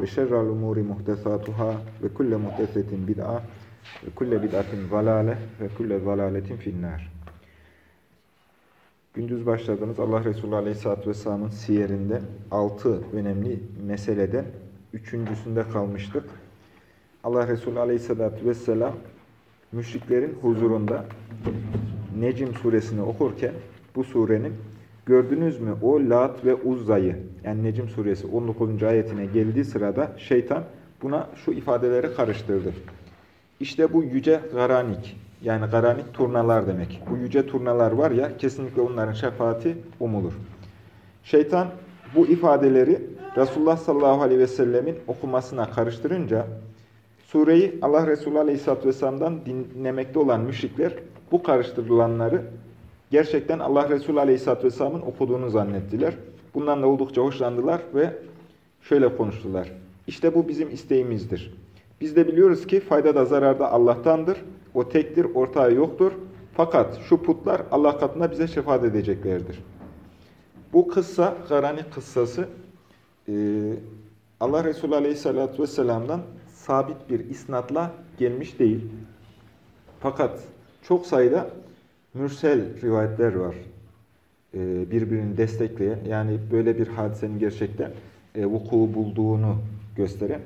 ve şerrü'l umuri muhtesatuhâ ve kulle muhtesetin bid'a ve kulle bid'atin zalale ve kulle zalaletin finnâr. Gündüz başladığımız Allah Resulü Aleyhisselatü Vesselam'ın siyerinde 6 önemli meseleden üçüncüsünde kalmıştık. Allah Resulü Aleyhisselatü Vesselam müşriklerin huzurunda Necim suresini okurken bu surenin gördünüz mü o Lat ve Uzza'yı yani Necim suresi 19. ayetine geldiği sırada şeytan buna şu ifadeleri karıştırdı. İşte bu yüce garanik yani garanik turnalar demek. Bu yüce turnalar var ya kesinlikle onların şefaati umulur. Şeytan bu ifadeleri Resulullah sallallahu aleyhi ve sellemin okumasına karıştırınca sureyi Allah Resulü aleyhisselatü vesselam'dan dinlemekte olan müşrikler bu karıştırılanları gerçekten Allah Resulü aleyhisselatü vesselamın okuduğunu zannettiler. Bundan da oldukça hoşlandılar ve şöyle konuştular. İşte bu bizim isteğimizdir. Biz de biliyoruz ki fayda da zarar da Allah'tandır. O tektir, ortağı yoktur. Fakat şu putlar Allah katında bize şefaat edeceklerdir. Bu kıssa, Garani kıssası Allah Resulü Aleyhisselatü Vesselam'dan sabit bir isnatla gelmiş değil. Fakat çok sayıda mürsel rivayetler var. Birbirini destekleyen, yani böyle bir hadisenin gerçekten vuku bulduğunu gösteren.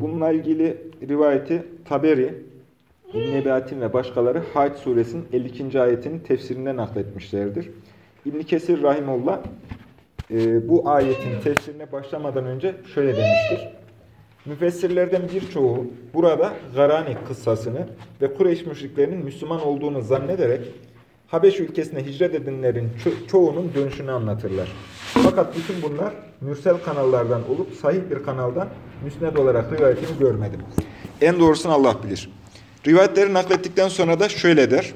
Bununla ilgili rivayeti Taberi, İbn-i Nebatin ve başkaları Hac suresinin 52. ayetinin tefsirinden nakletmişlerdir. İbn Kesir Rahimullah bu ayetin tefsirine başlamadan önce şöyle demiştir. Müfessirlerden birçoğu burada Garani kıssasını ve Kureyş müşriklerinin Müslüman olduğunu zannederek Habeş ülkesine hicret edenlerin ço çoğunun dönüşünü anlatırlar. Fakat bütün bunlar mürsel kanallardan olup sahih bir kanaldan müsned olarak rivayetini görmedim. En doğrusunu Allah bilir. Rivayetleri naklettikten sonra da şöyle der.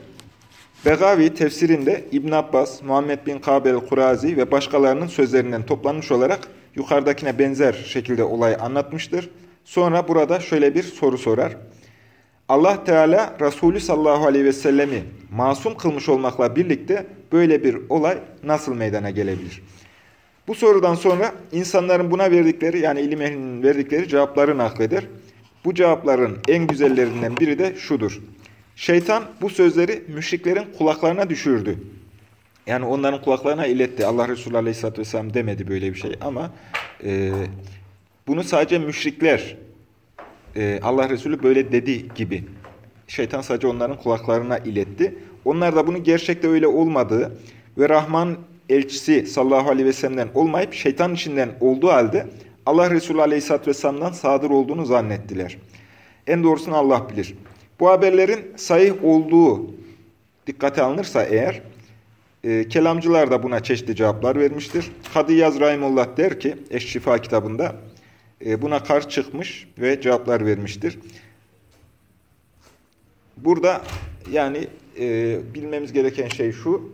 Begavi tefsirinde İbn Abbas, Muhammed bin Kabel Kurazi ve başkalarının sözlerinden toplanmış olarak yukarıdakine benzer şekilde olayı anlatmıştır. Sonra burada şöyle bir soru sorar. Allah Teala Resulü sallallahu aleyhi ve sellemi masum kılmış olmakla birlikte böyle bir olay nasıl meydana gelebilir? Bu sorudan sonra insanların buna verdikleri yani ilim ehlinin verdikleri cevapları nakleder. Bu cevapların en güzellerinden biri de şudur. Şeytan bu sözleri müşriklerin kulaklarına düşürdü. Yani onların kulaklarına iletti. Allah Resulü Aleyhisselatü Vesselam demedi böyle bir şey ama e, bunu sadece müşrikler e, Allah Resulü böyle dedi gibi. Şeytan sadece onların kulaklarına iletti. Onlar da bunu gerçekte öyle olmadığı ve Rahman elçisi sallallahu aleyhi ve sellem'den olmayıp şeytan içinden olduğu halde Allah Resulü Aleyhisselatü Vesselam'dan sadır olduğunu zannettiler. En doğrusunu Allah bilir. Bu haberlerin sahih olduğu dikkate alınırsa eğer, e, kelamcılar da buna çeşitli cevaplar vermiştir. Kadı Yaz Rahimullah der ki, Eşşifa kitabında e, buna karşı çıkmış ve cevaplar vermiştir. Burada yani e, bilmemiz gereken şey şu,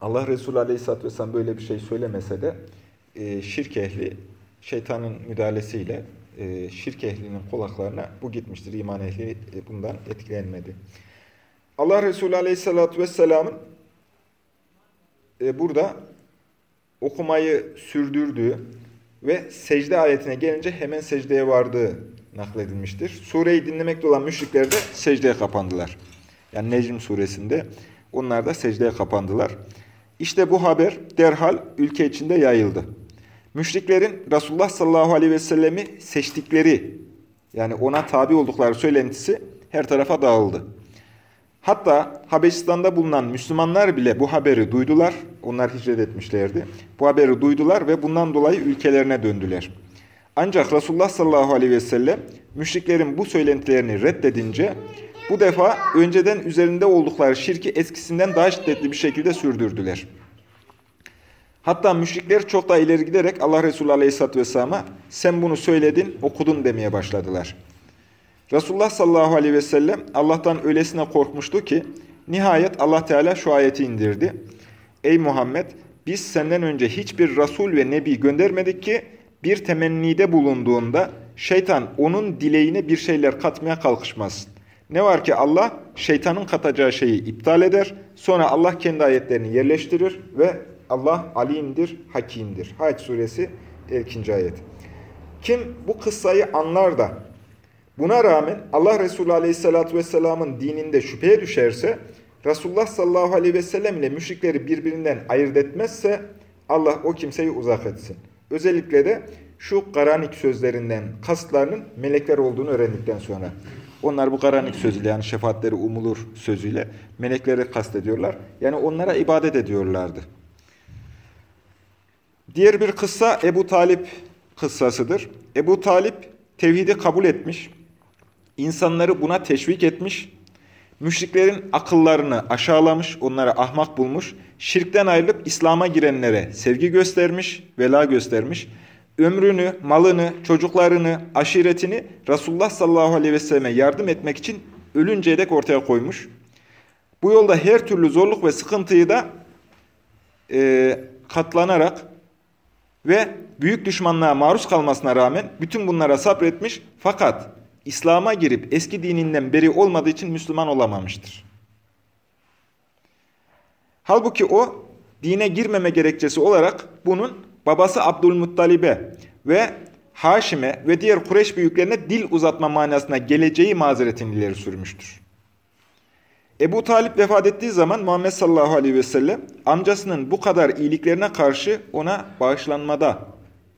Allah Resulü Aleyhisselatü Vesselam böyle bir şey söylemese de e, şirk ehli şeytanın müdahalesiyle e, şirk ehlinin kulaklarına bu gitmiştir. İman ehli e, bundan etkilenmedi. Allah Resulü Aleyhisselatü Vesselam'ın e, burada okumayı sürdürdüğü ve secde ayetine gelince hemen secdeye vardığı nakledilmiştir. Sureyi dinlemekte olan müşrikler de secdeye kapandılar. Yani Necm suresinde onlar da secdeye kapandılar. İşte bu haber derhal ülke içinde yayıldı. Müşriklerin Resulullah sallallahu aleyhi ve sellemi seçtikleri, yani ona tabi oldukları söylentisi her tarafa dağıldı. Hatta Habeşistan'da bulunan Müslümanlar bile bu haberi duydular. Onlar hicret etmişlerdi. Bu haberi duydular ve bundan dolayı ülkelerine döndüler. Ancak Resulullah sallallahu aleyhi ve sellem müşriklerin bu söylentilerini reddedince bu defa önceden üzerinde oldukları şirki eskisinden daha şiddetli bir şekilde sürdürdüler. Hatta müşrikler çok daha ileri giderek Allah Resulü Aleyhisselatü Vesselam'a sen bunu söyledin, okudun demeye başladılar. Resulullah sallallahu aleyhi ve sellem Allah'tan öylesine korkmuştu ki nihayet Allah Teala şu ayeti indirdi. Ey Muhammed biz senden önce hiçbir Resul ve Nebi göndermedik ki bir temennide bulunduğunda şeytan onun dileğine bir şeyler katmaya kalkışmasın. Ne var ki Allah şeytanın katacağı şeyi iptal eder. Sonra Allah kendi ayetlerini yerleştirir ve Allah alimdir, hakimdir. Hac suresi 2. ayet. Kim bu kıssayı anlar da buna rağmen Allah Resulü Aleyhisselatü Vesselam'ın dininde şüpheye düşerse Resulullah sallallahu aleyhi ve sellem ile müşrikleri birbirinden ayırt etmezse Allah o kimseyi uzak etsin. Özellikle de şu garanik sözlerinden kastlarının melekler olduğunu öğrendikten sonra. Onlar bu garanik sözüyle yani şefaatleri umulur sözüyle melekleri kastediyorlar. Yani onlara ibadet ediyorlardı. Diğer bir kıssa Ebu Talip kıssasıdır. Ebu Talip tevhidi kabul etmiş, insanları buna teşvik etmiş, müşriklerin akıllarını aşağılamış, onları ahmak bulmuş, şirkten ayrılıp İslam'a girenlere sevgi göstermiş, vela göstermiş, ömrünü, malını, çocuklarını, aşiretini Resulullah sallallahu aleyhi ve selleme yardım etmek için ölünceye dek ortaya koymuş. Bu yolda her türlü zorluk ve sıkıntıyı da e, katlanarak ve büyük düşmanlığa maruz kalmasına rağmen bütün bunlara sabretmiş fakat İslam'a girip eski dininden beri olmadığı için Müslüman olamamıştır. Halbuki o dine girmeme gerekçesi olarak bunun babası Abdülmuttalib'e ve Haşim'e ve diğer Kureyş büyüklerine dil uzatma manasına geleceği mazeretini ileri sürmüştür. Ebu Talip vefat ettiği zaman Muhammed sallallahu aleyhi ve sellem amcasının bu kadar iyiliklerine karşı ona bağışlanmada,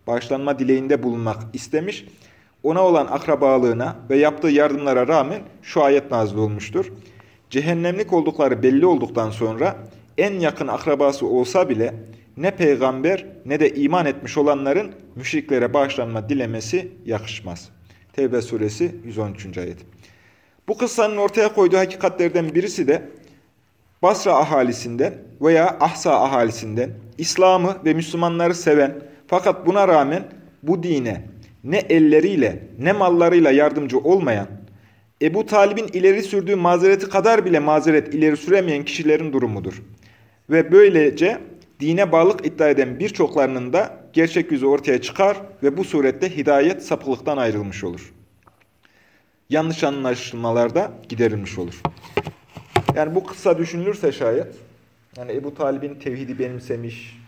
bağışlanma dileğinde bulunmak istemiş. Ona olan akrabalığına ve yaptığı yardımlara rağmen şu ayet nazil olmuştur. Cehennemlik oldukları belli olduktan sonra en yakın akrabası olsa bile ne peygamber ne de iman etmiş olanların müşriklere bağışlanma dilemesi yakışmaz. Tevbe suresi 113. ayet. Bu kıssanın ortaya koyduğu hakikatlerden birisi de Basra ahalisinden veya Ahsa ahalisinden İslam'ı ve Müslümanları seven fakat buna rağmen bu dine ne elleriyle ne mallarıyla yardımcı olmayan, Ebu Talib'in ileri sürdüğü mazereti kadar bile mazeret ileri süremeyen kişilerin durumudur. Ve böylece dine bağlılık iddia eden birçoklarının da gerçek yüzü ortaya çıkar ve bu surette hidayet sapılıktan ayrılmış olur. Yanlış anlaşılmalar da giderilmiş olur. Yani bu kısa düşünülürse şayet, yani Ebu Talib'in tevhidi benimsemiş,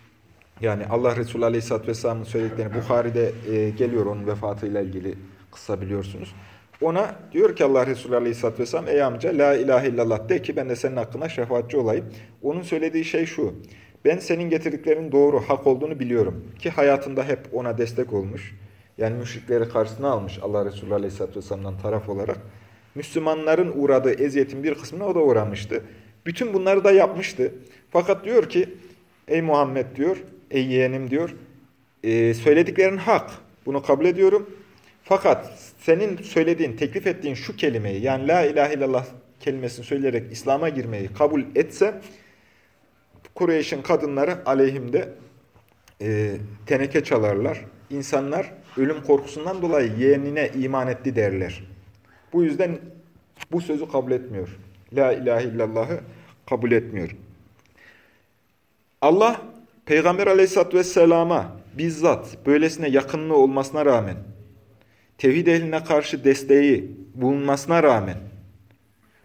yani Allah Resulü Aleyhisselatü Vesselam'ın söylediklerini Bukhari'de e, geliyor onun vefatıyla ilgili kısa biliyorsunuz. Ona diyor ki Allah Resulü Aleyhisselatü Vesselam, ey amca la ilahe illallah de ki ben de senin hakkında şefaatçi olayım. Onun söylediği şey şu, ben senin getirdiklerinin doğru, hak olduğunu biliyorum. Ki hayatında hep ona destek olmuş. Yani müşrikleri karşısına almış Allah Resulü Aleyhisselatü Vesselam'dan taraf olarak. Müslümanların uğradığı eziyetin bir kısmına o da uğramıştı. Bütün bunları da yapmıştı. Fakat diyor ki, ey Muhammed diyor, ey yeğenim diyor, e, söylediklerin hak. Bunu kabul ediyorum. Fakat senin söylediğin, teklif ettiğin şu kelimeyi, yani la ilahe illallah kelimesini söyleyerek İslam'a girmeyi kabul etse, Kureyş'in kadınları aleyhimde e, teneke çalarlar. İnsanlar ölüm korkusundan dolayı yeğenine iman etti derler. Bu yüzden bu sözü kabul etmiyor. La ilahe illallah'ı kabul etmiyor. Allah Peygamber aleyhissalatü vesselama bizzat böylesine yakınlığı olmasına rağmen tevhid ehline karşı desteği bulunmasına rağmen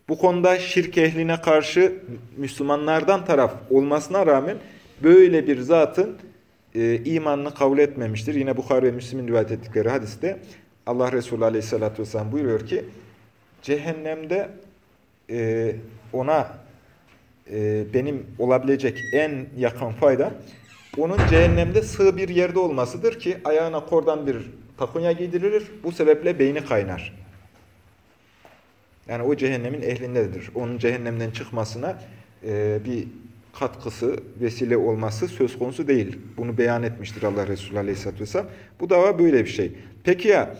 bu konuda şirk ehline karşı Müslümanlardan taraf olmasına rağmen böyle bir zatın e, imanını kabul etmemiştir. Yine Bukhari ve Müslim'in rivayet ettikleri hadiste Allah Resulü Aleyhisselatü Vesselam buyuruyor ki cehennemde e, ona e, benim olabilecek en yakın fayda onun cehennemde sığ bir yerde olmasıdır ki ayağına kordan bir takunya giydirilir. Bu sebeple beyni kaynar. Yani o cehennemin ehlindedir. Onun cehennemden çıkmasına e, bir katkısı, vesile olması söz konusu değil. Bunu beyan etmiştir Allah Resulü Aleyhisselatü Vesselam. Bu dava böyle bir şey. Peki ya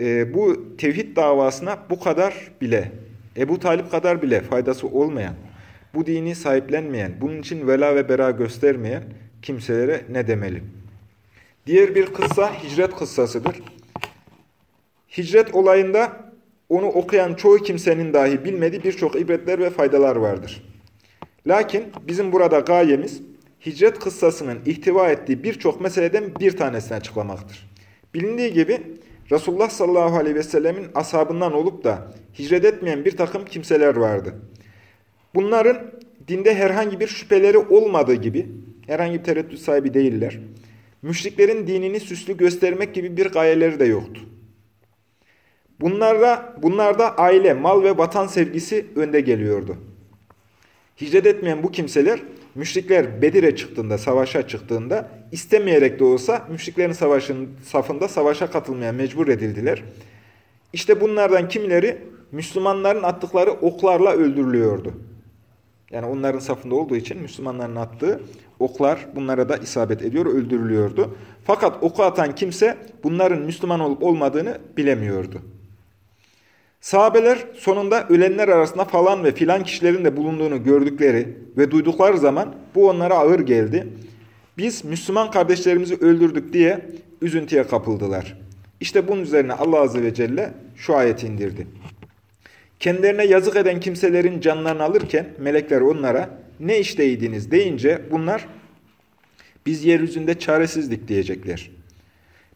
e, bu tevhid davasına bu kadar bile, Ebu Talip kadar bile faydası olmayan, bu dini sahiplenmeyen, bunun için vela ve bera göstermeyen kimselere ne demeli? Diğer bir kıssa hicret kıssasıdır. Hicret olayında onu okuyan çoğu kimsenin dahi bilmediği birçok ibretler ve faydalar vardır. Lakin bizim burada gayemiz hicret kıssasının ihtiva ettiği birçok meseleden bir tanesini açıklamaktır. Bilindiği gibi Resulullah sallallahu aleyhi ve sellemin ashabından olup da hicret etmeyen bir takım kimseler vardı. Bunların dinde herhangi bir şüpheleri olmadığı gibi herhangi bir tereddüt sahibi değiller. Müşriklerin dinini süslü göstermek gibi bir gayeleri de yoktu. Bunlarda, bunlarda aile, mal ve vatan sevgisi önde geliyordu. Hicret etmeyen bu kimseler müşrikler Bedir'e çıktığında, savaşa çıktığında istemeyerek de olsa müşriklerin savaşın safında savaşa katılmaya mecbur edildiler. İşte bunlardan kimileri Müslümanların attıkları oklarla öldürülüyordu. Yani onların safında olduğu için Müslümanların attığı oklar bunlara da isabet ediyor, öldürülüyordu. Fakat oku atan kimse bunların Müslüman olup olmadığını bilemiyordu. Sahabeler sonunda ölenler arasında falan ve filan kişilerin de bulunduğunu gördükleri ve duydukları zaman bu onlara ağır geldi. Biz Müslüman kardeşlerimizi öldürdük diye üzüntüye kapıldılar. İşte bunun üzerine Allah Azze ve Celle şu ayeti indirdi. Kendilerine yazık eden kimselerin canlarını alırken melekler onlara ne işteydiniz deyince bunlar biz yeryüzünde çaresizlik diyecekler.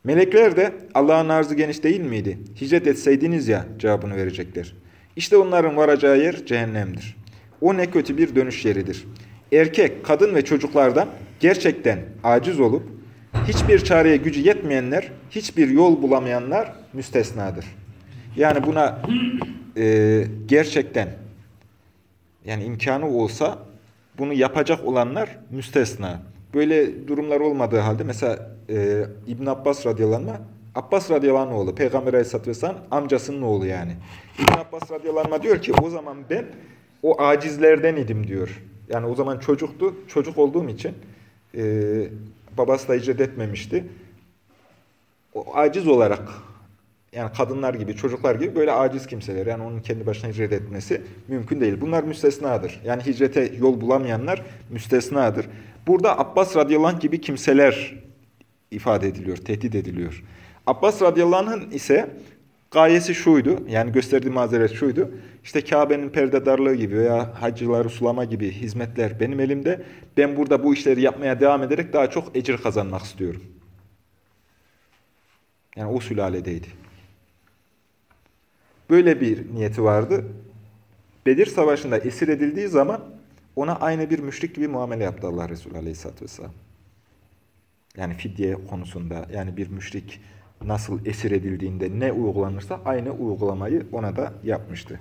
Melekler de Allah'ın arzı geniş değil miydi? Hicret etseydiniz ya cevabını verecekler. İşte onların varacağı yer cehennemdir. O ne kötü bir dönüş yeridir. Erkek, kadın ve çocuklardan gerçekten aciz olup hiçbir çareye gücü yetmeyenler, hiçbir yol bulamayanlar müstesnadır. Yani buna e, gerçekten yani imkanı olsa bunu yapacak olanlar müstesna. Böyle durumlar olmadığı halde mesela e, İbn Abbas radıyallahu anh, Abbas radıyallahu oğlu, Peygamber aleyhisselatü vesselam amcasının oğlu yani. İbn Abbas radıyallahu anh diyor ki o zaman ben o acizlerden idim diyor. Yani o zaman çocuktu, çocuk olduğum için e, babası da icret etmemişti. O aciz olarak yani kadınlar gibi, çocuklar gibi böyle aciz kimseler. Yani onun kendi başına hicret etmesi mümkün değil. Bunlar müstesnadır. Yani hicrete yol bulamayanlar müstesnadır. Burada Abbas radıyallahu anh gibi kimseler ifade ediliyor, tehdit ediliyor. Abbas radıyallahu anh'ın ise gayesi şuydu, yani gösterdiği mazeret şuydu. İşte Kabe'nin perdedarlığı gibi veya hacıları sulama gibi hizmetler benim elimde. Ben burada bu işleri yapmaya devam ederek daha çok ecir kazanmak istiyorum. Yani o sülaledeydi. Böyle bir niyeti vardı. Bedir Savaşı'nda esir edildiği zaman ona aynı bir müşrik gibi muamele yaptı Allah Resulü Aleyhisselatü Vesselam. Yani fidye konusunda yani bir müşrik nasıl esir edildiğinde ne uygulanırsa aynı uygulamayı ona da yapmıştı.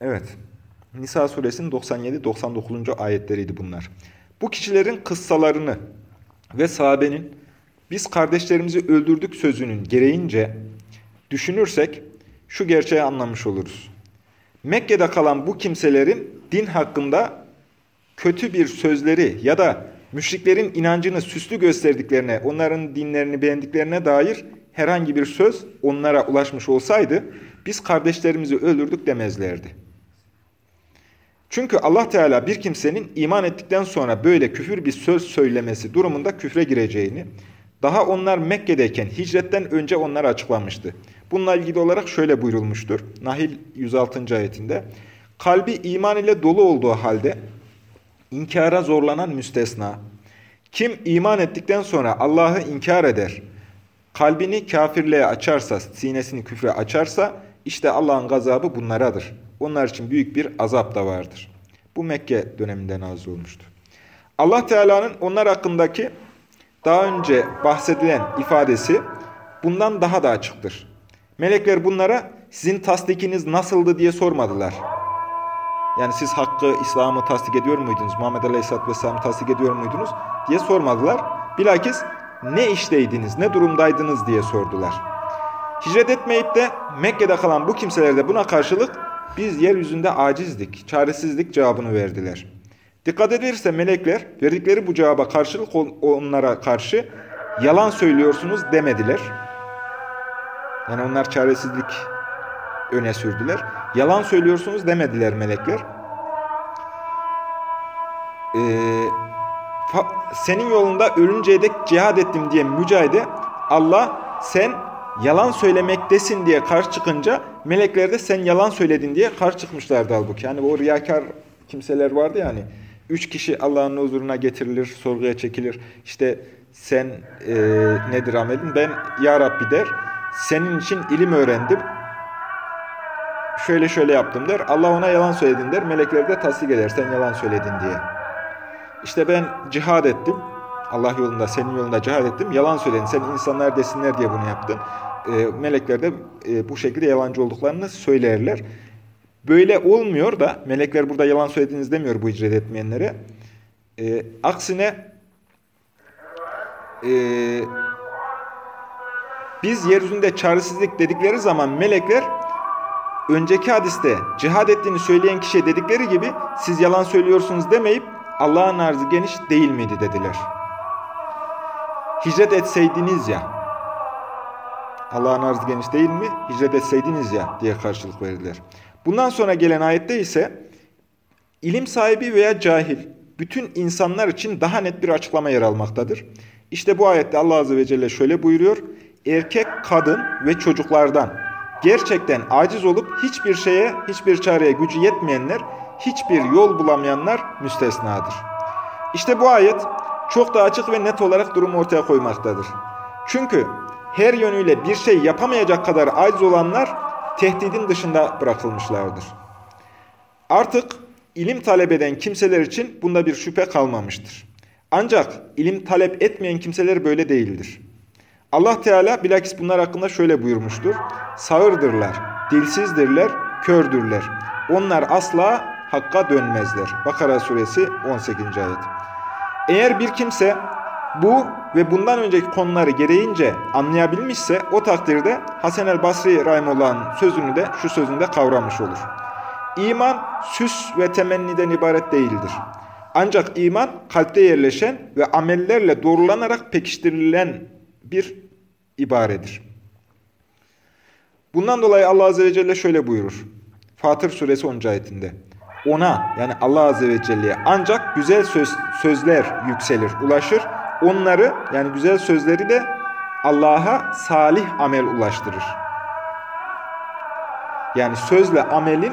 Evet. Nisa suresinin 97-99. ayetleriydi bunlar. Bu kişilerin kıssalarını ve sahabenin biz kardeşlerimizi öldürdük sözünün gereğince düşünürsek şu gerçeği anlamış oluruz. Mekke'de kalan bu kimselerin din hakkında kötü bir sözleri ya da müşriklerin inancını süslü gösterdiklerine, onların dinlerini beğendiklerine dair herhangi bir söz onlara ulaşmış olsaydı biz kardeşlerimizi öldürdük demezlerdi. Çünkü Allah Teala bir kimsenin iman ettikten sonra böyle küfür bir söz söylemesi durumunda küfre gireceğini, daha onlar Mekke'deyken hicretten önce onlara açıklamıştı. Bununla ilgili olarak şöyle buyurulmuştur. Nahil 106. ayetinde. Kalbi iman ile dolu olduğu halde inkara zorlanan müstesna. Kim iman ettikten sonra Allah'ı inkar eder, kalbini kafirliğe açarsa, sinesini küfre açarsa, işte Allah'ın gazabı bunlaradır. Onlar için büyük bir azap da vardır. Bu Mekke döneminde nazil olmuştu. Allah Teala'nın onlar hakkındaki daha önce bahsedilen ifadesi bundan daha da açıktır. Melekler bunlara sizin tasdikiniz nasıldı diye sormadılar. Yani siz hakkı, İslam'ı tasdik ediyor muydunuz? Muhammed Aleyhisselatü Vesselam'ı tasdik ediyor muydunuz? diye sormadılar. Bilakis ne işteydiniz, ne durumdaydınız diye sordular. Hicret etmeyip de Mekke'de kalan bu kimseler de buna karşılık biz yeryüzünde acizdik, çaresizlik cevabını verdiler. Dikkat edilirse melekler verdikleri bu cevaba karşılık onlara karşı yalan söylüyorsunuz demediler. Yani onlar çaresizlik öne sürdüler. Yalan söylüyorsunuz demediler melekler. Ee, senin yolunda ölünceye dek cihad ettim diye mücahide Allah sen yalan söylemektesin diye karşı çıkınca melekler de sen yalan söyledin diye karşı çıkmışlardı halbuki. Yani o riyakar kimseler vardı ya hani. Üç kişi Allah'ın huzuruna getirilir, sorguya çekilir. İşte sen e, nedir amelin? Ben Ya Rabbi der. Senin için ilim öğrendim. Şöyle şöyle yaptım der. Allah ona yalan söyledin der. Melekler de tasdik eder sen yalan söyledin diye. İşte ben cihad ettim. Allah yolunda, senin yolunda cihad ettim. Yalan söyledin. Sen insanlar desinler diye bunu yaptın. E, melekler de e, bu şekilde yalancı olduklarını söylerler. Böyle olmuyor da, melekler burada yalan söylediğiniz demiyor bu icret etmeyenlere. E, aksine e, biz yeryüzünde çaresizlik dedikleri zaman melekler önceki hadiste cihad ettiğini söyleyen kişiye dedikleri gibi siz yalan söylüyorsunuz demeyip Allah'ın arzı geniş değil miydi dediler. Hicret etseydiniz ya Allah'ın arzı geniş değil mi? Hicret etseydiniz ya diye karşılık verdiler. Bundan sonra gelen ayette ise ilim sahibi veya cahil bütün insanlar için daha net bir açıklama yer almaktadır. İşte bu ayette Allah Azze ve Celle şöyle buyuruyor. Erkek, kadın ve çocuklardan gerçekten aciz olup hiçbir şeye, hiçbir çareye gücü yetmeyenler, hiçbir yol bulamayanlar müstesnadır. İşte bu ayet çok da açık ve net olarak durumu ortaya koymaktadır. Çünkü her yönüyle bir şey yapamayacak kadar aciz olanlar tehdidin dışında bırakılmışlardır. Artık ilim talep eden kimseler için bunda bir şüphe kalmamıştır. Ancak ilim talep etmeyen kimseler böyle değildir. Allah Teala bilakis bunlar hakkında şöyle buyurmuştur. Sağırdırlar, dilsizdirler, kördürler. Onlar asla hakka dönmezler. Bakara suresi 18. ayet. Eğer bir kimse bu ve bundan önceki konuları gereğince anlayabilmişse o takdirde Hasan el Basri Rahimullah'ın sözünü de şu sözünde kavramış olur. İman süs ve temenniden ibaret değildir. Ancak iman kalpte yerleşen ve amellerle doğrulanarak pekiştirilen bir ibaredir. Bundan dolayı Allah Azze ve Celle şöyle buyurur. Fatır suresi 10. ayetinde. Ona yani Allah Azze ve Celle'ye ancak güzel söz, sözler yükselir, ulaşır. Onları yani güzel sözleri de Allah'a salih amel ulaştırır. Yani sözle amelin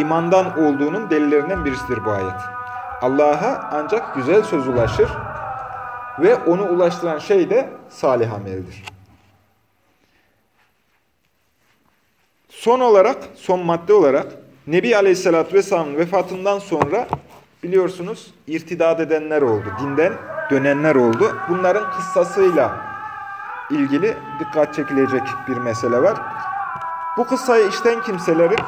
imandan olduğunun delillerinden birisidir bu ayet. Allah'a ancak güzel söz ulaşır ve onu ulaştıran şey de salih ameldir. Son olarak, son madde olarak Nebi Aleyhisselatü Vesselam'ın vefatından sonra biliyorsunuz irtidad edenler oldu. Dinden dönenler oldu. Bunların kıssasıyla ilgili dikkat çekilecek bir mesele var. Bu kıssayı işten kimselerin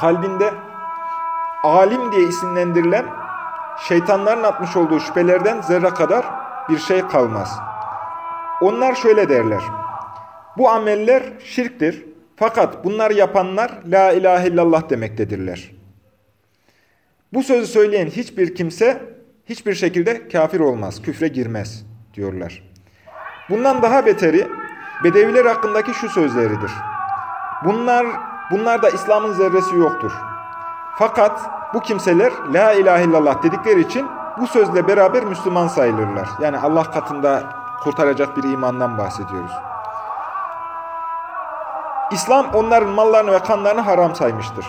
kalbinde alim diye isimlendirilen şeytanların atmış olduğu şüphelerden zerre kadar bir şey kalmaz. Onlar şöyle derler. Bu ameller şirktir. Fakat bunları yapanlar la ilahe illallah demektedirler. Bu sözü söyleyen hiçbir kimse hiçbir şekilde kafir olmaz, küfre girmez diyorlar. Bundan daha beteri Bedeviler hakkındaki şu sözleridir. Bunlar bunlarda İslam'ın zerresi yoktur. Fakat bu kimseler la ilahe illallah dedikleri için bu sözle beraber Müslüman sayılırlar. Yani Allah katında kurtaracak bir imandan bahsediyoruz. İslam onların mallarını ve kanlarını haram saymıştır.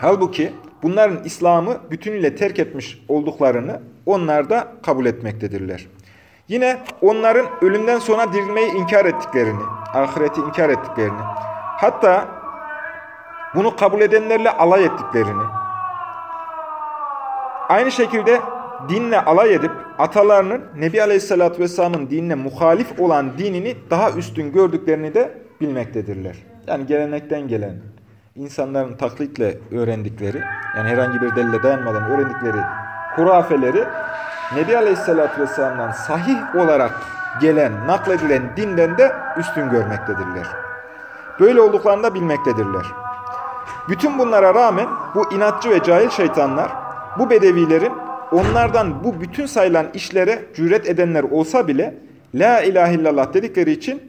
Halbuki bunların İslam'ı bütünüyle terk etmiş olduklarını onlar da kabul etmektedirler. Yine onların ölümden sonra dirilmeyi inkar ettiklerini, ahireti inkar ettiklerini, hatta bunu kabul edenlerle alay ettiklerini, aynı şekilde dinle alay edip atalarının Nebi Aleyhisselatü Vesselam'ın dinine muhalif olan dinini daha üstün gördüklerini de bilmektedirler. Yani gelenekten gelen, insanların taklitle öğrendikleri, yani herhangi bir delile dayanmadan öğrendikleri hurafeleri Nebi Aleyhisselatü Vesselam'dan sahih olarak gelen, nakledilen dinden de üstün görmektedirler. Böyle olduklarını da bilmektedirler. Bütün bunlara rağmen bu inatçı ve cahil şeytanlar, bu bedevilerin onlardan bu bütün sayılan işlere cüret edenler olsa bile La ilahe illallah dedikleri için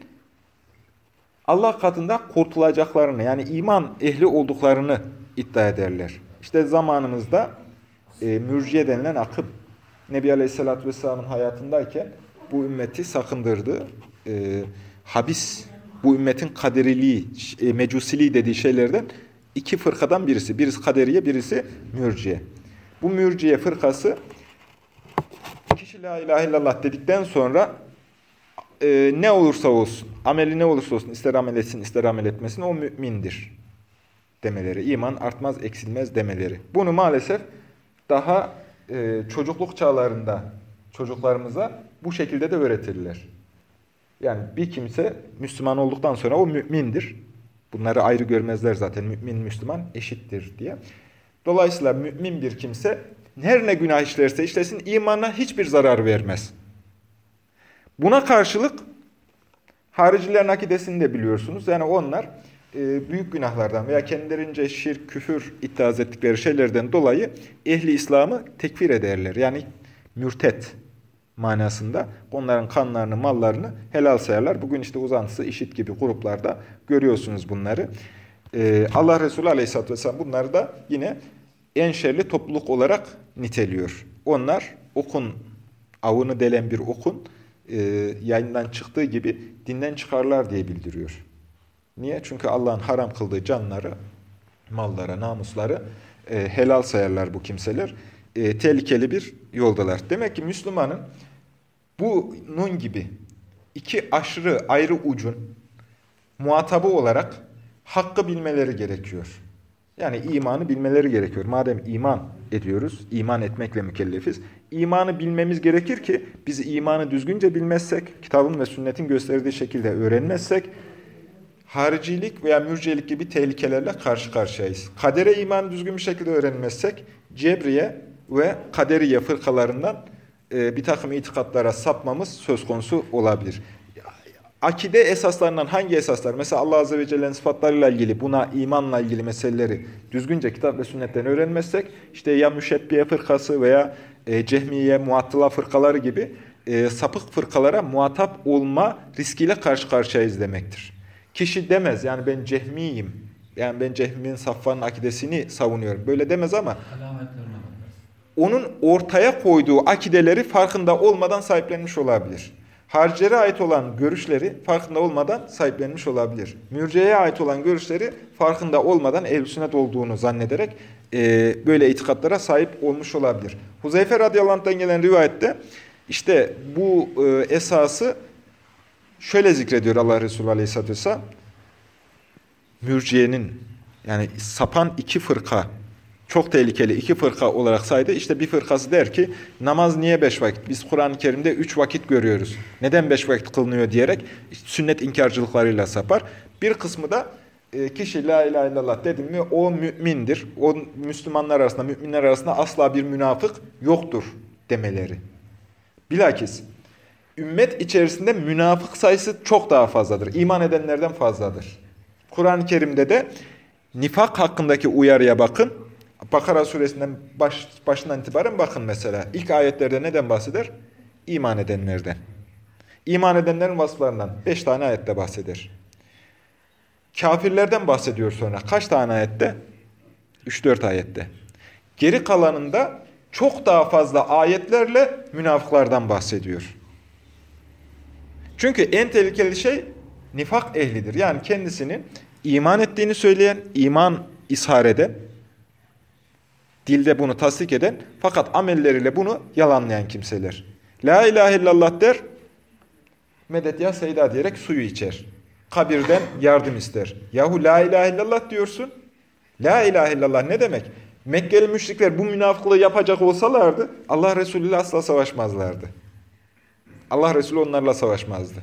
Allah katında kurtulacaklarını yani iman ehli olduklarını iddia ederler. İşte zamanımızda e, mürciye denilen akım Nebi Aleyhisselatü Vesselam'ın hayatındayken bu ümmeti sakındırdı. E, habis bu ümmetin kaderiliği, e, mecusiliği dediği şeylerden iki fırkadan birisi. Birisi kaderiye, birisi mürciye. Bu mürciye fırkası kişi la ilahe illallah dedikten sonra e, ne olursa olsun, ameli ne olursa olsun, ister amel etsin, ister amel etmesin, o mümindir demeleri. İman artmaz, eksilmez demeleri. Bunu maalesef daha e, çocukluk çağlarında çocuklarımıza bu şekilde de öğretirler. Yani bir kimse Müslüman olduktan sonra o mümindir. Bunları ayrı görmezler zaten. Mümin, Müslüman eşittir diye. Dolayısıyla mümin bir kimse her ne günah işlerse işlesin imanına hiçbir zarar vermez. Buna karşılık haricilerin akidesini de biliyorsunuz. Yani onlar e, büyük günahlardan veya kendilerince şirk, küfür iddia ettikleri şeylerden dolayı ehli İslam'ı tekfir ederler. Yani mürtet manasında onların kanlarını, mallarını helal sayarlar. Bugün işte uzantısı, işit gibi gruplarda görüyorsunuz bunları. Ee, Allah Resulü Aleyhisselatü Vesselam bunları da yine en şerli topluluk olarak niteliyor. Onlar okun, avını delen bir okun e, yayından çıktığı gibi dinden çıkarlar diye bildiriyor. Niye? Çünkü Allah'ın haram kıldığı canları, mallara, namusları e, helal sayarlar bu kimseler. E, tehlikeli bir yoldalar. Demek ki Müslümanın bunun gibi iki aşırı ayrı ucun muhatabı olarak hakkı bilmeleri gerekiyor. Yani imanı bilmeleri gerekiyor. Madem iman ediyoruz, iman etmekle mükellefiz. İmanı bilmemiz gerekir ki biz imanı düzgünce bilmezsek, kitabın ve sünnetin gösterdiği şekilde öğrenmezsek, haricilik veya mürcelik gibi tehlikelerle karşı karşıyayız. Kadere imanı düzgün bir şekilde öğrenmezsek, Cebriye ve Kaderiye fırkalarından e, bir takım itikatlara sapmamız söz konusu olabilir. Akide esaslarından hangi esaslar? Mesela Allah Azze ve Celle'nin sıfatlarıyla ilgili, buna imanla ilgili meseleleri düzgünce kitap ve sünnetten öğrenmezsek, işte ya müşebbiye fırkası veya e, cehmiye, muattıla fırkaları gibi e, sapık fırkalara muhatap olma riskiyle karşı karşıyayız demektir. Kişi demez, yani ben cehmiyim, yani ben cehmimin saffanın akidesini savunuyorum. Böyle demez ama onun ortaya koyduğu akideleri farkında olmadan sahiplenmiş olabilir. Harcere ait olan görüşleri farkında olmadan sahiplenmiş olabilir. Mürceye ait olan görüşleri farkında olmadan ehl sünnet olduğunu zannederek e, böyle itikatlara sahip olmuş olabilir. Huzeyfe radıyallahu gelen rivayette işte bu e, esası şöyle zikrediyor Allah Resulü aleyhisselatü vesselam. Mürciyenin yani sapan iki fırka çok tehlikeli iki fırka olarak saydı. İşte bir fırkası der ki namaz niye beş vakit? Biz Kur'an-ı Kerim'de üç vakit görüyoruz. Neden beş vakit kılınıyor diyerek sünnet inkarcılıklarıyla sapar. Bir kısmı da e, kişi la ilahe illallah dedim mi o mümindir. O Müslümanlar arasında, müminler arasında asla bir münafık yoktur demeleri. Bilakis ümmet içerisinde münafık sayısı çok daha fazladır. İman edenlerden fazladır. Kur'an-ı Kerim'de de nifak hakkındaki uyarıya bakın. Bakara suresinden baş, başından itibaren bakın mesela. İlk ayetlerde neden bahseder? İman edenlerden. İman edenlerin vasıflarından beş tane ayette bahseder. Kafirlerden bahsediyor sonra. Kaç tane ayette? Üç dört ayette. Geri kalanında çok daha fazla ayetlerle münafıklardan bahsediyor. Çünkü en tehlikeli şey nifak ehlidir. Yani kendisini iman ettiğini söyleyen, iman ishar eden, Dilde bunu tasdik eden fakat amelleriyle bunu yalanlayan kimseler. La ilahe illallah der, medet ya seyda diyerek suyu içer. Kabirden yardım ister. Yahu la ilahe illallah diyorsun. La ilahe illallah ne demek? Mekkeli müşrikler bu münafıklığı yapacak olsalardı Allah Resulü ile asla savaşmazlardı. Allah Resulü onlarla savaşmazdı.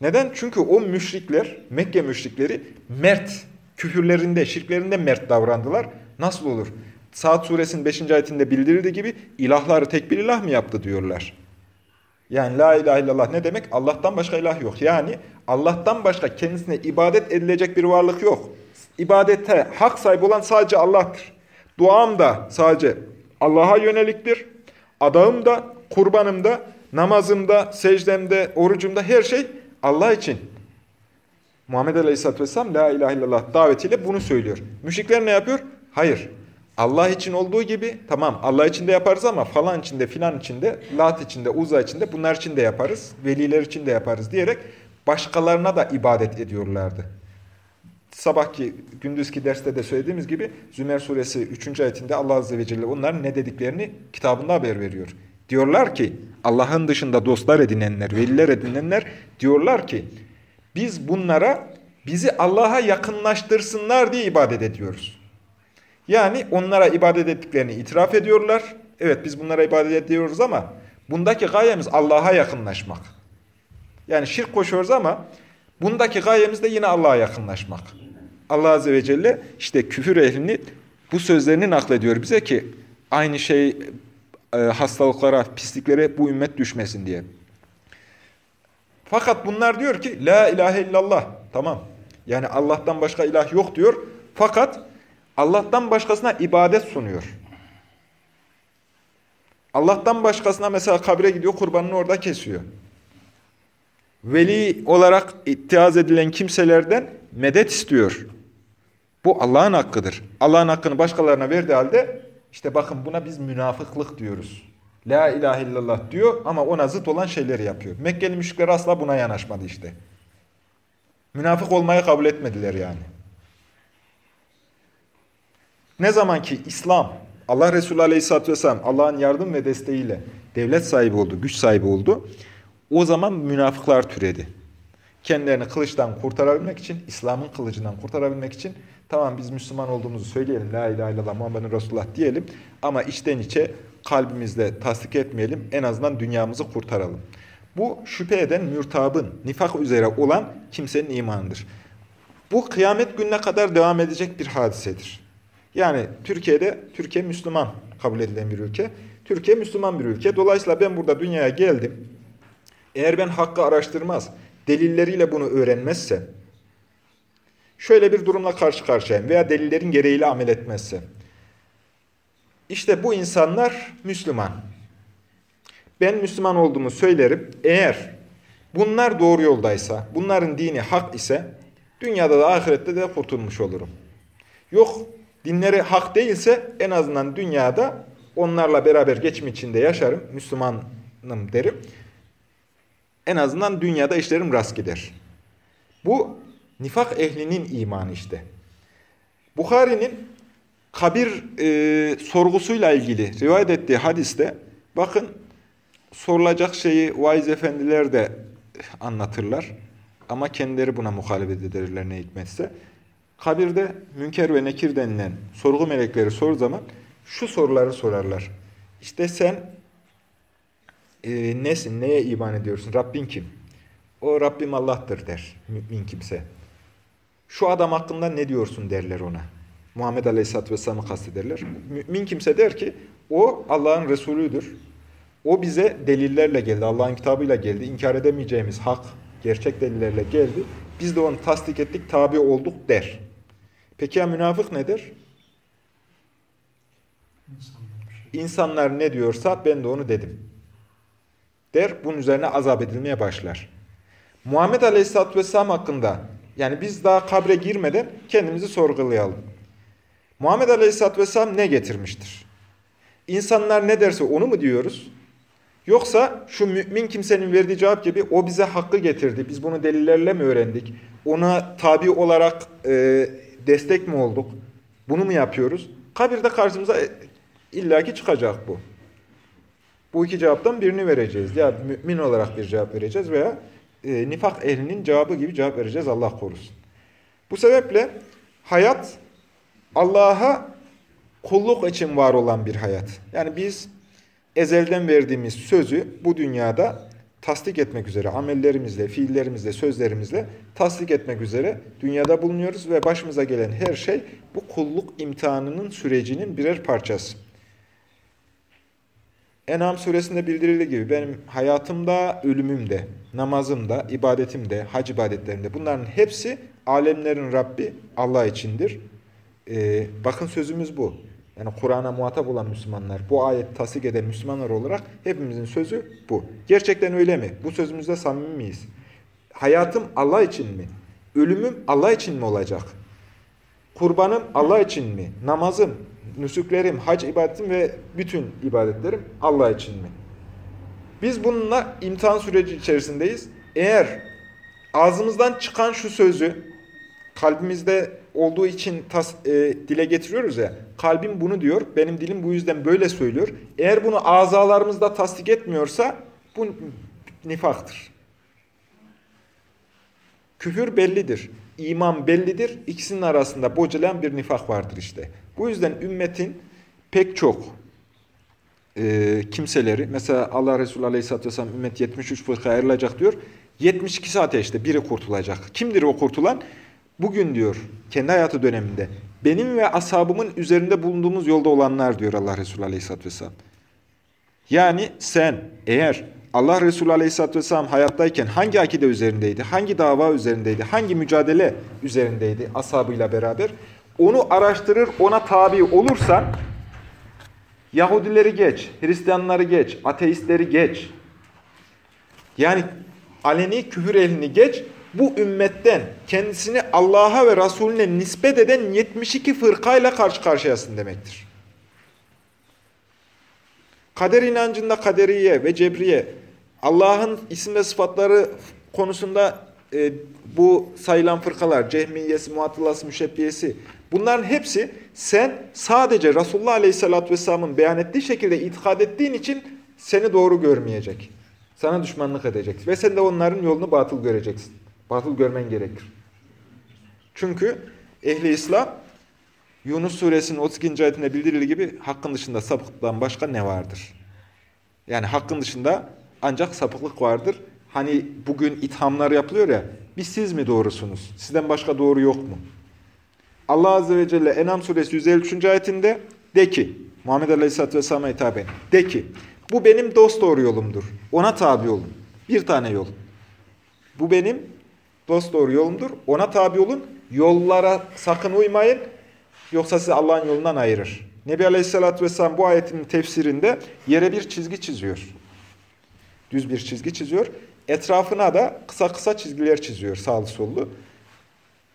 Neden? Çünkü o müşrikler, Mekke müşrikleri mert, küfürlerinde, şirklerinde mert davrandılar. Nasıl olur? Saat suresinin 5. ayetinde bildirildiği gibi ilahları tek bir ilah mı yaptı diyorlar. Yani la ilahe illallah ne demek? Allah'tan başka ilah yok. Yani Allah'tan başka kendisine ibadet edilecek bir varlık yok. İbadete hak sahibi olan sadece Allah'tır. Duam da sadece Allah'a yöneliktir. Adağım da, kurbanım da, namazımda, secdemde, orucumda her şey Allah için Muhammed Aleyhisselatü Vesselam La ilahe illallah davetiyle bunu söylüyor. Müşrikler ne yapıyor? Hayır. Allah için olduğu gibi tamam Allah için de yaparız ama falan için de filan için de lat için de uza için de bunlar için de yaparız. Veliler için de yaparız diyerek başkalarına da ibadet ediyorlardı. Sabahki gündüzki derste de söylediğimiz gibi Zümer suresi 3. ayetinde Allah azze ve celle onların ne dediklerini kitabında haber veriyor. Diyorlar ki Allah'ın dışında dostlar edinenler, veliler edinenler diyorlar ki biz bunlara bizi Allah'a yakınlaştırsınlar diye ibadet ediyoruz. Yani onlara ibadet ettiklerini itiraf ediyorlar. Evet biz bunlara ibadet ediyoruz ama bundaki gayemiz Allah'a yakınlaşmak. Yani şirk koşuyoruz ama bundaki gayemiz de yine Allah'a yakınlaşmak. Allah Azze ve Celle işte küfür ehlini bu sözlerini naklediyor bize ki aynı şey e, hastalıklara, pisliklere bu ümmet düşmesin diye. Fakat bunlar diyor ki La ilahe illallah. Tamam. Yani Allah'tan başka ilah yok diyor. Fakat Allah'tan başkasına ibadet sunuyor. Allah'tan başkasına mesela kabre gidiyor, kurbanını orada kesiyor. Veli olarak ittihaz edilen kimselerden medet istiyor. Bu Allah'ın hakkıdır. Allah'ın hakkını başkalarına verdiği halde işte bakın buna biz münafıklık diyoruz. La ilahe illallah diyor ama ona zıt olan şeyleri yapıyor. Mekkeli müşrikler asla buna yanaşmadı işte. Münafık olmayı kabul etmediler yani. Ne zaman ki İslam, Allah Resulü Aleyhisselatü Vesselam Allah'ın yardım ve desteğiyle devlet sahibi oldu, güç sahibi oldu. O zaman münafıklar türedi. Kendilerini kılıçtan kurtarabilmek için, İslam'ın kılıcından kurtarabilmek için tamam biz Müslüman olduğumuzu söyleyelim, La ilahe illallah Muhammedun Resulullah diyelim ama içten içe kalbimizde tasdik etmeyelim, en azından dünyamızı kurtaralım. Bu şüphe eden mürtabın, nifak üzere olan kimsenin imanıdır. Bu kıyamet gününe kadar devam edecek bir hadisedir. Yani Türkiye'de, Türkiye Müslüman kabul edilen bir ülke. Türkiye Müslüman bir ülke. Dolayısıyla ben burada dünyaya geldim. Eğer ben hakkı araştırmaz, delilleriyle bunu öğrenmezse, şöyle bir durumla karşı karşıyayım veya delillerin gereğiyle amel etmezse. İşte bu insanlar Müslüman. Ben Müslüman olduğumu söylerim. Eğer bunlar doğru yoldaysa, bunların dini hak ise, dünyada da ahirette de kurtulmuş olurum. Yok, dinleri hak değilse en azından dünyada onlarla beraber geçim içinde yaşarım, Müslümanım derim. En azından dünyada işlerim rast gider. Bu nifak ehlinin imanı işte. Bukhari'nin kabir e, sorgusuyla ilgili rivayet ettiği hadiste bakın sorulacak şeyi vaiz efendiler de anlatırlar. Ama kendileri buna muhalefet ederler ne hikmetse. Kabirde münker ve nekir denilen sorgu melekleri sor zaman şu soruları sorarlar. İşte sen e, nesin, neye iman ediyorsun, Rabbin kim? O Rabbim Allah'tır der mümin kimse. Şu adam hakkında ne diyorsun derler ona. Muhammed Aleyhisselatü Vesselam'ı kastederler. Mümin kimse der ki o Allah'ın Resulüdür. O bize delillerle geldi, Allah'ın kitabıyla geldi. İnkar edemeyeceğimiz hak, gerçek delillerle geldi. Biz de onu tasdik ettik, tabi olduk der. Peki ya münafık nedir? İnsanlar ne diyorsa ben de onu dedim. Der, bunun üzerine azap edilmeye başlar. Muhammed Aleyhisselatü Vesselam hakkında, yani biz daha kabre girmeden kendimizi sorgulayalım. Muhammed Aleyhisselatü Vesselam ne getirmiştir? İnsanlar ne derse onu mu diyoruz? Yoksa şu mümin kimsenin verdiği cevap gibi o bize hakkı getirdi. Biz bunu delillerle mi öğrendik? Ona tabi olarak e, destek mi olduk? Bunu mu yapıyoruz? Kabirde karşımıza illaki çıkacak bu. Bu iki cevaptan birini vereceğiz. Ya mümin olarak bir cevap vereceğiz veya e, nifak ehlinin cevabı gibi cevap vereceğiz. Allah korusun. Bu sebeple hayat Allah'a kulluk için var olan bir hayat. Yani biz ezelden verdiğimiz sözü bu dünyada tasdik etmek üzere amellerimizle, fiillerimizle, sözlerimizle tasdik etmek üzere dünyada bulunuyoruz ve başımıza gelen her şey bu kulluk imtihanının sürecinin birer parçası. En'am suresinde bildirildiği gibi benim hayatımda, ölümümde, namazımda, ibadetimde, hac ibadetlerimde bunların hepsi alemlerin Rabbi Allah içindir. Ee, bakın sözümüz bu. Yani Kur'an'a muhatap olan Müslümanlar, bu ayet tasdik eden Müslümanlar olarak hepimizin sözü bu. Gerçekten öyle mi? Bu sözümüzde samimi miyiz? Hayatım Allah için mi? Ölümüm Allah için mi olacak? Kurbanım Allah için mi? Namazım, nüsüklerim, hac ibadetim ve bütün ibadetlerim Allah için mi? Biz bununla imtihan süreci içerisindeyiz. Eğer ağzımızdan çıkan şu sözü kalbimizde olduğu için tas, e, dile getiriyoruz ya, kalbim bunu diyor, benim dilim bu yüzden böyle söylüyor. Eğer bunu azalarımızda tasdik etmiyorsa bu nifaktır. Küfür bellidir, iman bellidir. İkisinin arasında bocalayan bir nifak vardır işte. Bu yüzden ümmetin pek çok e, kimseleri, mesela Allah Resulü Aleyhisselatü Vesselam ümmet 73 fırka ayrılacak diyor. 72 ateşte biri kurtulacak. Kimdir o kurtulan? Bugün diyor, kendi hayatı döneminde, benim ve ashabımın üzerinde bulunduğumuz yolda olanlar diyor Allah Resulü Aleyhisselatü Vesselam. Yani sen eğer Allah Resulü Aleyhisselatü Vesselam hayattayken hangi akide üzerindeydi, hangi dava üzerindeydi, hangi mücadele üzerindeydi ashabıyla beraber, onu araştırır, ona tabi olursan, Yahudileri geç, Hristiyanları geç, ateistleri geç. Yani aleni küfür ehlini geç, bu ümmetten kendisini Allah'a ve Resulüne nispet eden 72 fırkayla karşı karşıyasın demektir. Kader inancında kaderiye ve cebriye, Allah'ın isim ve sıfatları konusunda e, bu sayılan fırkalar, cehmiyesi, muatılası, müşebbiyesi, bunların hepsi sen sadece Resulullah Aleyhisselatü Vesselam'ın beyan ettiği şekilde itikad ettiğin için seni doğru görmeyecek. Sana düşmanlık edecek. Ve sen de onların yolunu batıl göreceksin. Batıl görmen gerekir. Çünkü ehli İslam Yunus suresinin 32. ayetinde bildirildiği gibi hakkın dışında sapıklıktan başka ne vardır? Yani hakkın dışında ancak sapıklık vardır. Hani bugün ithamlar yapılıyor ya, biz siz mi doğrusunuz? Sizden başka doğru yok mu? Allah Azze ve Celle Enam suresi 153. ayetinde de ki, Muhammed Aleyhisselatü Vesselam'a hitaben, de ki, bu benim dost doğru yolumdur. Ona tabi olun. Bir tane yol. Bu benim dost doğru yolumdur. Ona tabi olun. Yollara sakın uymayın. Yoksa sizi Allah'ın yolundan ayırır. Nebi Aleyhisselatü Vesselam bu ayetin tefsirinde yere bir çizgi çiziyor. Düz bir çizgi çiziyor. Etrafına da kısa kısa çizgiler çiziyor sağlı sollu.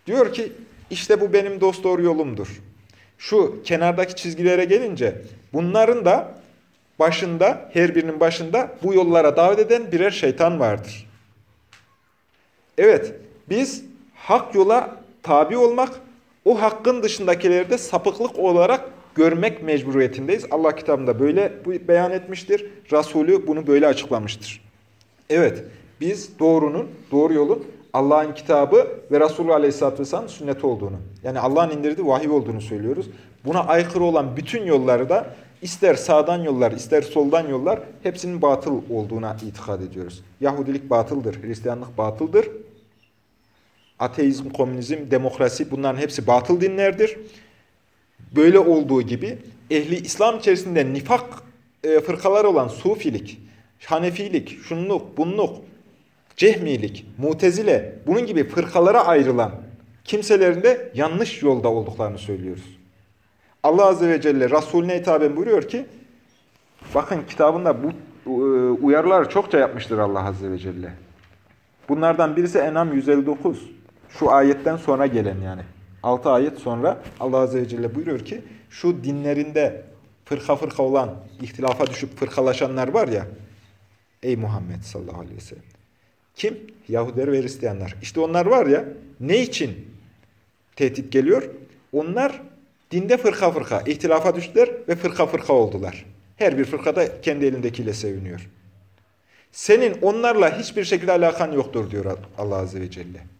Diyor ki işte bu benim dost doğru yolumdur. Şu kenardaki çizgilere gelince bunların da başında, her birinin başında bu yollara davet eden birer şeytan vardır. Evet, biz hak yola tabi olmak, o hakkın dışındakileri de sapıklık olarak görmek mecburiyetindeyiz. Allah kitabında böyle beyan etmiştir. Resulü bunu böyle açıklamıştır. Evet, biz doğrunun, doğru yolun Allah'ın kitabı ve Resulü Aleyhisselatü Vesselam'ın sünneti olduğunu, yani Allah'ın indirdiği vahiy olduğunu söylüyoruz. Buna aykırı olan bütün yolları da ister sağdan yollar, ister soldan yollar hepsinin batıl olduğuna itikad ediyoruz. Yahudilik batıldır, Hristiyanlık batıldır. Ateizm, komünizm, demokrasi bunların hepsi batıl dinlerdir. Böyle olduğu gibi ehli İslam içerisinde nifak e, fırkaları olan sufilik, hanefilik, şunluk, bunluk, cehmilik, mutezile bunun gibi fırkalara ayrılan kimselerin de yanlış yolda olduklarını söylüyoruz. Allah Azze ve Celle Resulüne hitaben buyuruyor ki, bakın kitabında bu e, uyarılar çokça yapmıştır Allah Azze ve Celle. Bunlardan birisi Enam 159. Şu ayetten sonra gelen yani. 6 ayet sonra Allah Azze ve Celle buyuruyor ki, şu dinlerinde fırka fırka olan, ihtilafa düşüp fırkalaşanlar var ya, ey Muhammed sallallahu aleyhi ve sellem. Kim? Yahudiler ve Hristiyanlar. İşte onlar var ya, ne için tehdit geliyor? Onlar dinde fırka fırka, ihtilafa düştüler ve fırka fırka oldular. Her bir fırka da kendi elindekiyle seviniyor. Senin onlarla hiçbir şekilde alakan yoktur diyor Allah Azze ve Celle.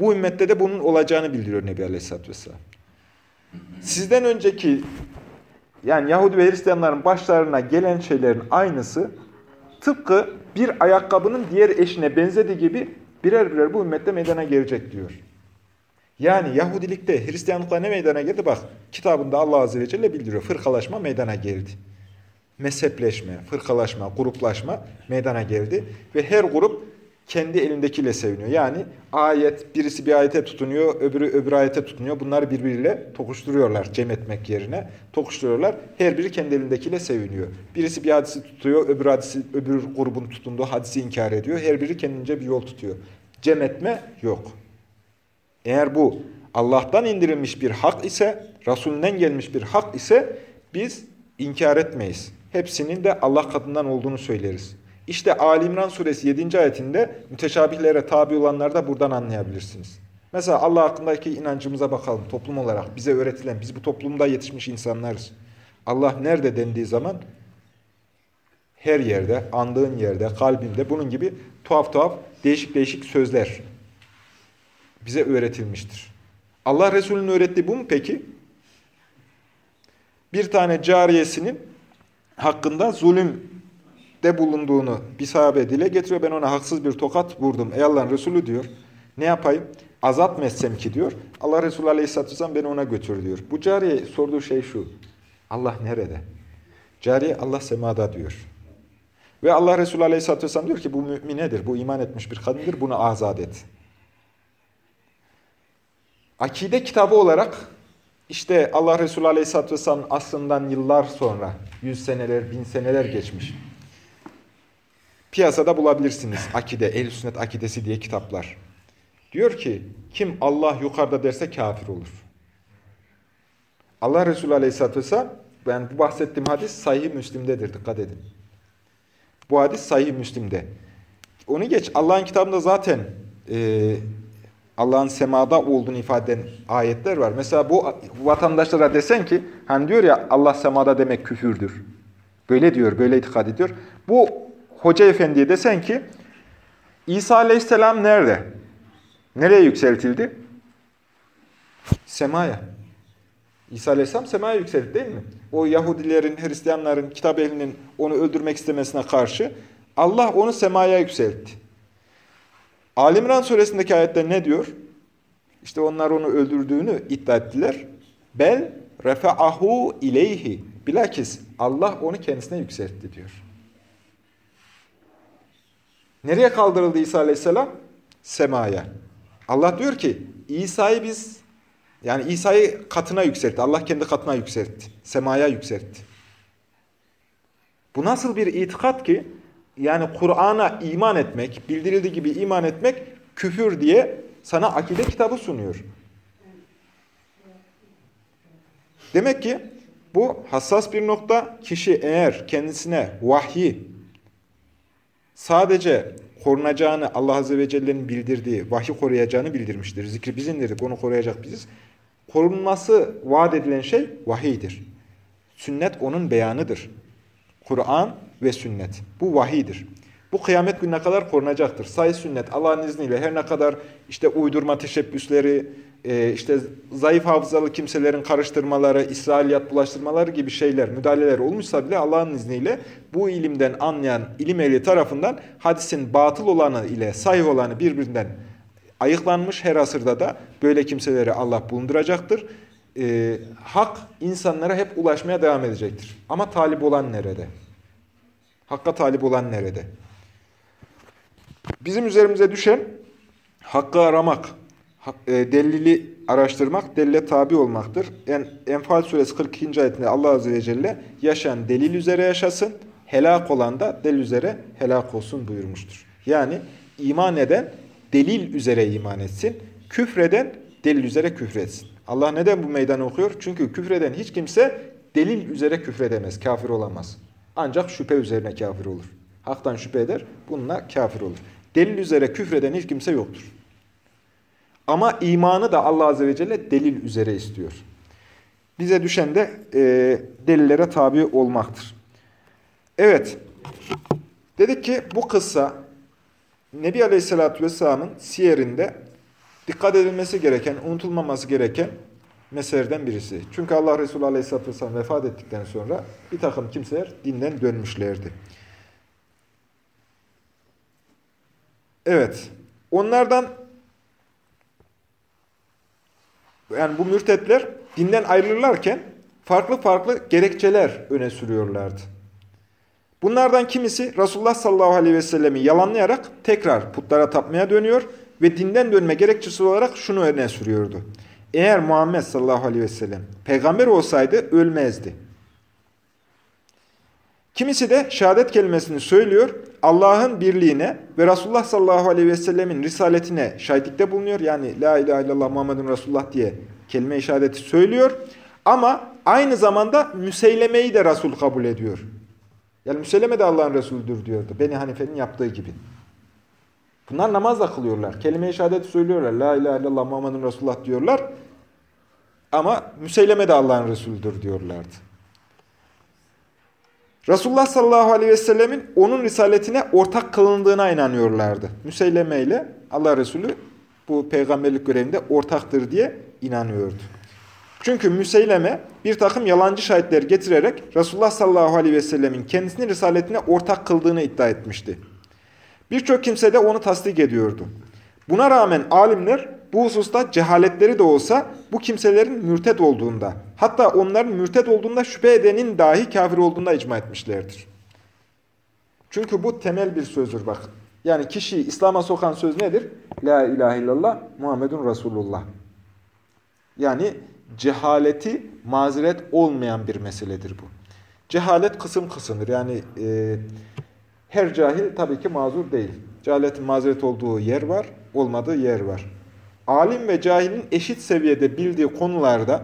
Bu ümmette de bunun olacağını bildiriyor Nebi Aleyhisselatü Vesselam. Sizden önceki yani Yahudi ve Hristiyanların başlarına gelen şeylerin aynısı tıpkı bir ayakkabının diğer eşine benzediği gibi birer birer bu ümmette meydana gelecek diyor. Yani Yahudilikte, Hristiyanlıkta ne meydana geldi? Bak kitabında Allah Azze ve Celle bildiriyor. Fırkalaşma meydana geldi. Mezhepleşme, fırkalaşma, gruplaşma meydana geldi. Ve her grup kendi elindekiyle seviniyor. Yani ayet, birisi bir ayete tutunuyor, öbürü öbür ayete tutunuyor. Bunları birbiriyle tokuşturuyorlar cem etmek yerine. Tokuşturuyorlar. Her biri kendi elindekiyle seviniyor. Birisi bir hadisi tutuyor, öbür hadisi, öbür grubun tutunduğu hadisi inkar ediyor. Her biri kendince bir yol tutuyor. Cem etme yok. Eğer bu Allah'tan indirilmiş bir hak ise, Resulünden gelmiş bir hak ise biz inkar etmeyiz. Hepsinin de Allah katından olduğunu söyleriz. İşte Ali İmran suresi 7. ayetinde müteşabihlere tabi olanları da buradan anlayabilirsiniz. Mesela Allah hakkındaki inancımıza bakalım toplum olarak. Bize öğretilen, biz bu toplumda yetişmiş insanlarız. Allah nerede dendiği zaman her yerde, andığın yerde, kalbinde bunun gibi tuhaf tuhaf değişik değişik sözler bize öğretilmiştir. Allah Resulü'nün öğrettiği bu mu peki? Bir tane cariyesinin hakkında zulümde bulunduğunu bir sahabe dile getiriyor. Ben ona haksız bir tokat vurdum. Ey Allah'ın Resulü diyor. Ne yapayım? Azat mı ki diyor. Allah Resulü Aleyhisselatü Vesselam beni ona götür diyor. Bu cariye sorduğu şey şu. Allah nerede? Cariye Allah semada diyor. Ve Allah Resulü Aleyhisselatü Vesselam diyor ki bu müminedir, bu iman etmiş bir kadındır, bunu azat et. Akide kitabı olarak işte Allah Resulü Aleyhisselatü Vesselam aslından yıllar sonra, yüz seneler, bin seneler geçmiş. Piyasada bulabilirsiniz akide, el sünnet akidesi diye kitaplar. Diyor ki kim Allah yukarıda derse kafir olur. Allah Resulü Aleyhisselatü Vesselam ben bu bahsettiğim hadis sahih Müslim'dedir dikkat edin. Bu hadis sahih Müslim'de. Onu geç Allah'ın kitabında zaten e, Allah'ın semada olduğunu ifade eden ayetler var. Mesela bu vatandaşlara desen ki hani diyor ya Allah semada demek küfürdür. Böyle diyor, böyle itikad ediyor. Bu hoca efendiye desen ki İsa aleyhisselam nerede? Nereye yükseltildi? Semaya. İsa aleyhisselam semaya yükseldi değil mi? O Yahudilerin, Hristiyanların, kitap ehlinin onu öldürmek istemesine karşı Allah onu semaya yükseltti. Alimran suresindeki ayette ne diyor? İşte onlar onu öldürdüğünü iddia ettiler. Bel refa'ahu ileyhi. Bilakis Allah onu kendisine yükseltti diyor. Nereye kaldırıldı İsa aleyhisselam? Semaya. Allah diyor ki İsa'yı biz yani İsa'yı katına yükseltti. Allah kendi katına yükseltti. Semaya yükseltti. Bu nasıl bir itikat ki? Yani Kur'an'a iman etmek, bildirildiği gibi iman etmek küfür diye sana akide kitabı sunuyor. Demek ki bu hassas bir nokta. Kişi eğer kendisine vahyi sadece korunacağını Allah Azze ve Celle'nin bildirdiği, vahyi koruyacağını bildirmiştir. Zikri biz indirdik, onu koruyacak biziz. Korunması vaat edilen şey vahiydir. Sünnet onun beyanıdır. Kur'an ve sünnet. Bu vahidir. Bu kıyamet gününe kadar korunacaktır. Sayı sünnet Allah'ın izniyle her ne kadar işte uydurma teşebbüsleri, e, işte zayıf hafızalı kimselerin karıştırmaları, İsrailiyat bulaştırmaları gibi şeyler, müdahaleler olmuşsa bile Allah'ın izniyle bu ilimden anlayan ilim ehli tarafından hadisin batıl olanı ile sahih olanı birbirinden ayıklanmış. Her asırda da böyle kimseleri Allah bulunduracaktır. E, hak insanlara hep ulaşmaya devam edecektir. Ama talip olan nerede? Hakka talip olan nerede? Bizim üzerimize düşen hakkı aramak, delili araştırmak, delile tabi olmaktır. En, Enfal suresi 42. ayetinde Allah Azze ve Celle yaşayan delil üzere yaşasın, helak olan da delil üzere helak olsun buyurmuştur. Yani iman eden delil üzere iman etsin, küfreden delil üzere küfretsin. Allah neden bu meydanı okuyor? Çünkü küfreden hiç kimse delil üzere küfredemez, kafir olamaz. Ancak şüphe üzerine kafir olur. Haktan şüphe eder, bununla kafir olur. Delil üzere küfreden hiç kimse yoktur. Ama imanı da Allah Azze ve Celle delil üzere istiyor. Bize düşen de e, delillere tabi olmaktır. Evet, dedik ki bu kıssa Nebi Aleyhisselatü Vesselam'ın siyerinde dikkat edilmesi gereken, unutulmaması gereken meselelerden birisi. Çünkü Allah Resulü Aleyhisselatü Vesselam vefat ettikten sonra bir takım kimseler dinden dönmüşlerdi. Evet, onlardan yani bu mürtetler dinden ayrılırlarken farklı farklı gerekçeler öne sürüyorlardı. Bunlardan kimisi Resulullah sallallahu aleyhi ve sellemi yalanlayarak tekrar putlara tapmaya dönüyor ve dinden dönme gerekçesi olarak şunu öne sürüyordu. Eğer Muhammed sallallahu aleyhi ve sellem peygamber olsaydı ölmezdi. Kimisi de şehadet kelimesini söylüyor, Allah'ın birliğine ve Resulullah sallallahu aleyhi ve sellemin risaletine şahitlikte bulunuyor. Yani La ilahe illallah Muhammedun Resulullah diye kelime-i şehadeti söylüyor. Ama aynı zamanda Müseyleme'yi de Resul kabul ediyor. Yani Müseyleme de Allah'ın Resulüdür diyordu. Beni Hanife'nin yaptığı gibi. Bunlar namazla kılıyorlar. Kelime-i şehadeti söylüyorlar. La ilahe illallah Muhammedun Resulullah diyorlar. Ama Müseyleme de Allah'ın Resulüdür diyorlardı. Resulullah sallallahu aleyhi ve sellemin onun risaletine ortak kılındığına inanıyorlardı. Müseyleme ile Allah Resulü bu peygamberlik görevinde ortaktır diye inanıyordu. Çünkü Müseyleme bir takım yalancı şahitler getirerek Resulullah sallallahu aleyhi ve sellemin kendisini risaletine ortak kıldığını iddia etmişti. Birçok kimse de onu tasdik ediyordu. Buna rağmen alimler bu hususta cehaletleri de olsa bu kimselerin mürted olduğunda, hatta onların mürted olduğunda şüphe edenin dahi kafir olduğunda icma etmişlerdir. Çünkü bu temel bir sözdür bak. Yani kişiyi İslam'a sokan söz nedir? La ilahe illallah Muhammedun Resulullah. Yani cehaleti mazeret olmayan bir meseledir bu. Cehalet kısım kısımdır. Yani e, her cahil tabii ki mazur değil. Cehaletin mazeret olduğu yer var, olmadığı yer var. Alim ve cahilin eşit seviyede bildiği konularda,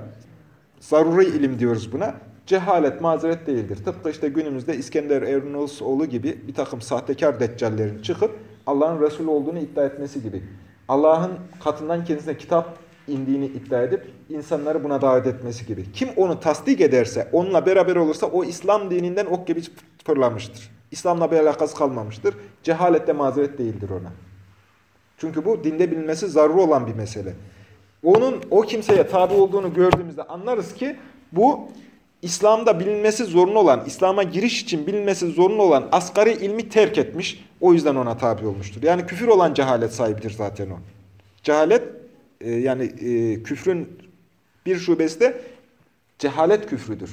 zaruri ilim diyoruz buna, cehalet mazeret değildir. Tıpkı işte günümüzde İskender Ernoğluoğlu gibi bir takım sahtekar deccallerin çıkıp Allah'ın Resulü olduğunu iddia etmesi gibi. Allah'ın katından kendisine kitap indiğini iddia edip insanları buna davet etmesi gibi. Kim onu tasdik ederse, onunla beraber olursa o İslam dininden ok gibi fırlamıştır. İslam'la bir alakası kalmamıştır. Cehalette mazeret değildir ona. Çünkü bu dinde bilinmesi zarur olan bir mesele. Onun o kimseye tabi olduğunu gördüğümüzde anlarız ki bu İslam'da bilinmesi zorunlu olan, İslam'a giriş için bilinmesi zorunlu olan asgari ilmi terk etmiş. O yüzden ona tabi olmuştur. Yani küfür olan cehalet sahibidir zaten o. Cehalet e, yani e, küfrün bir şubesi de cehalet küfrüdür.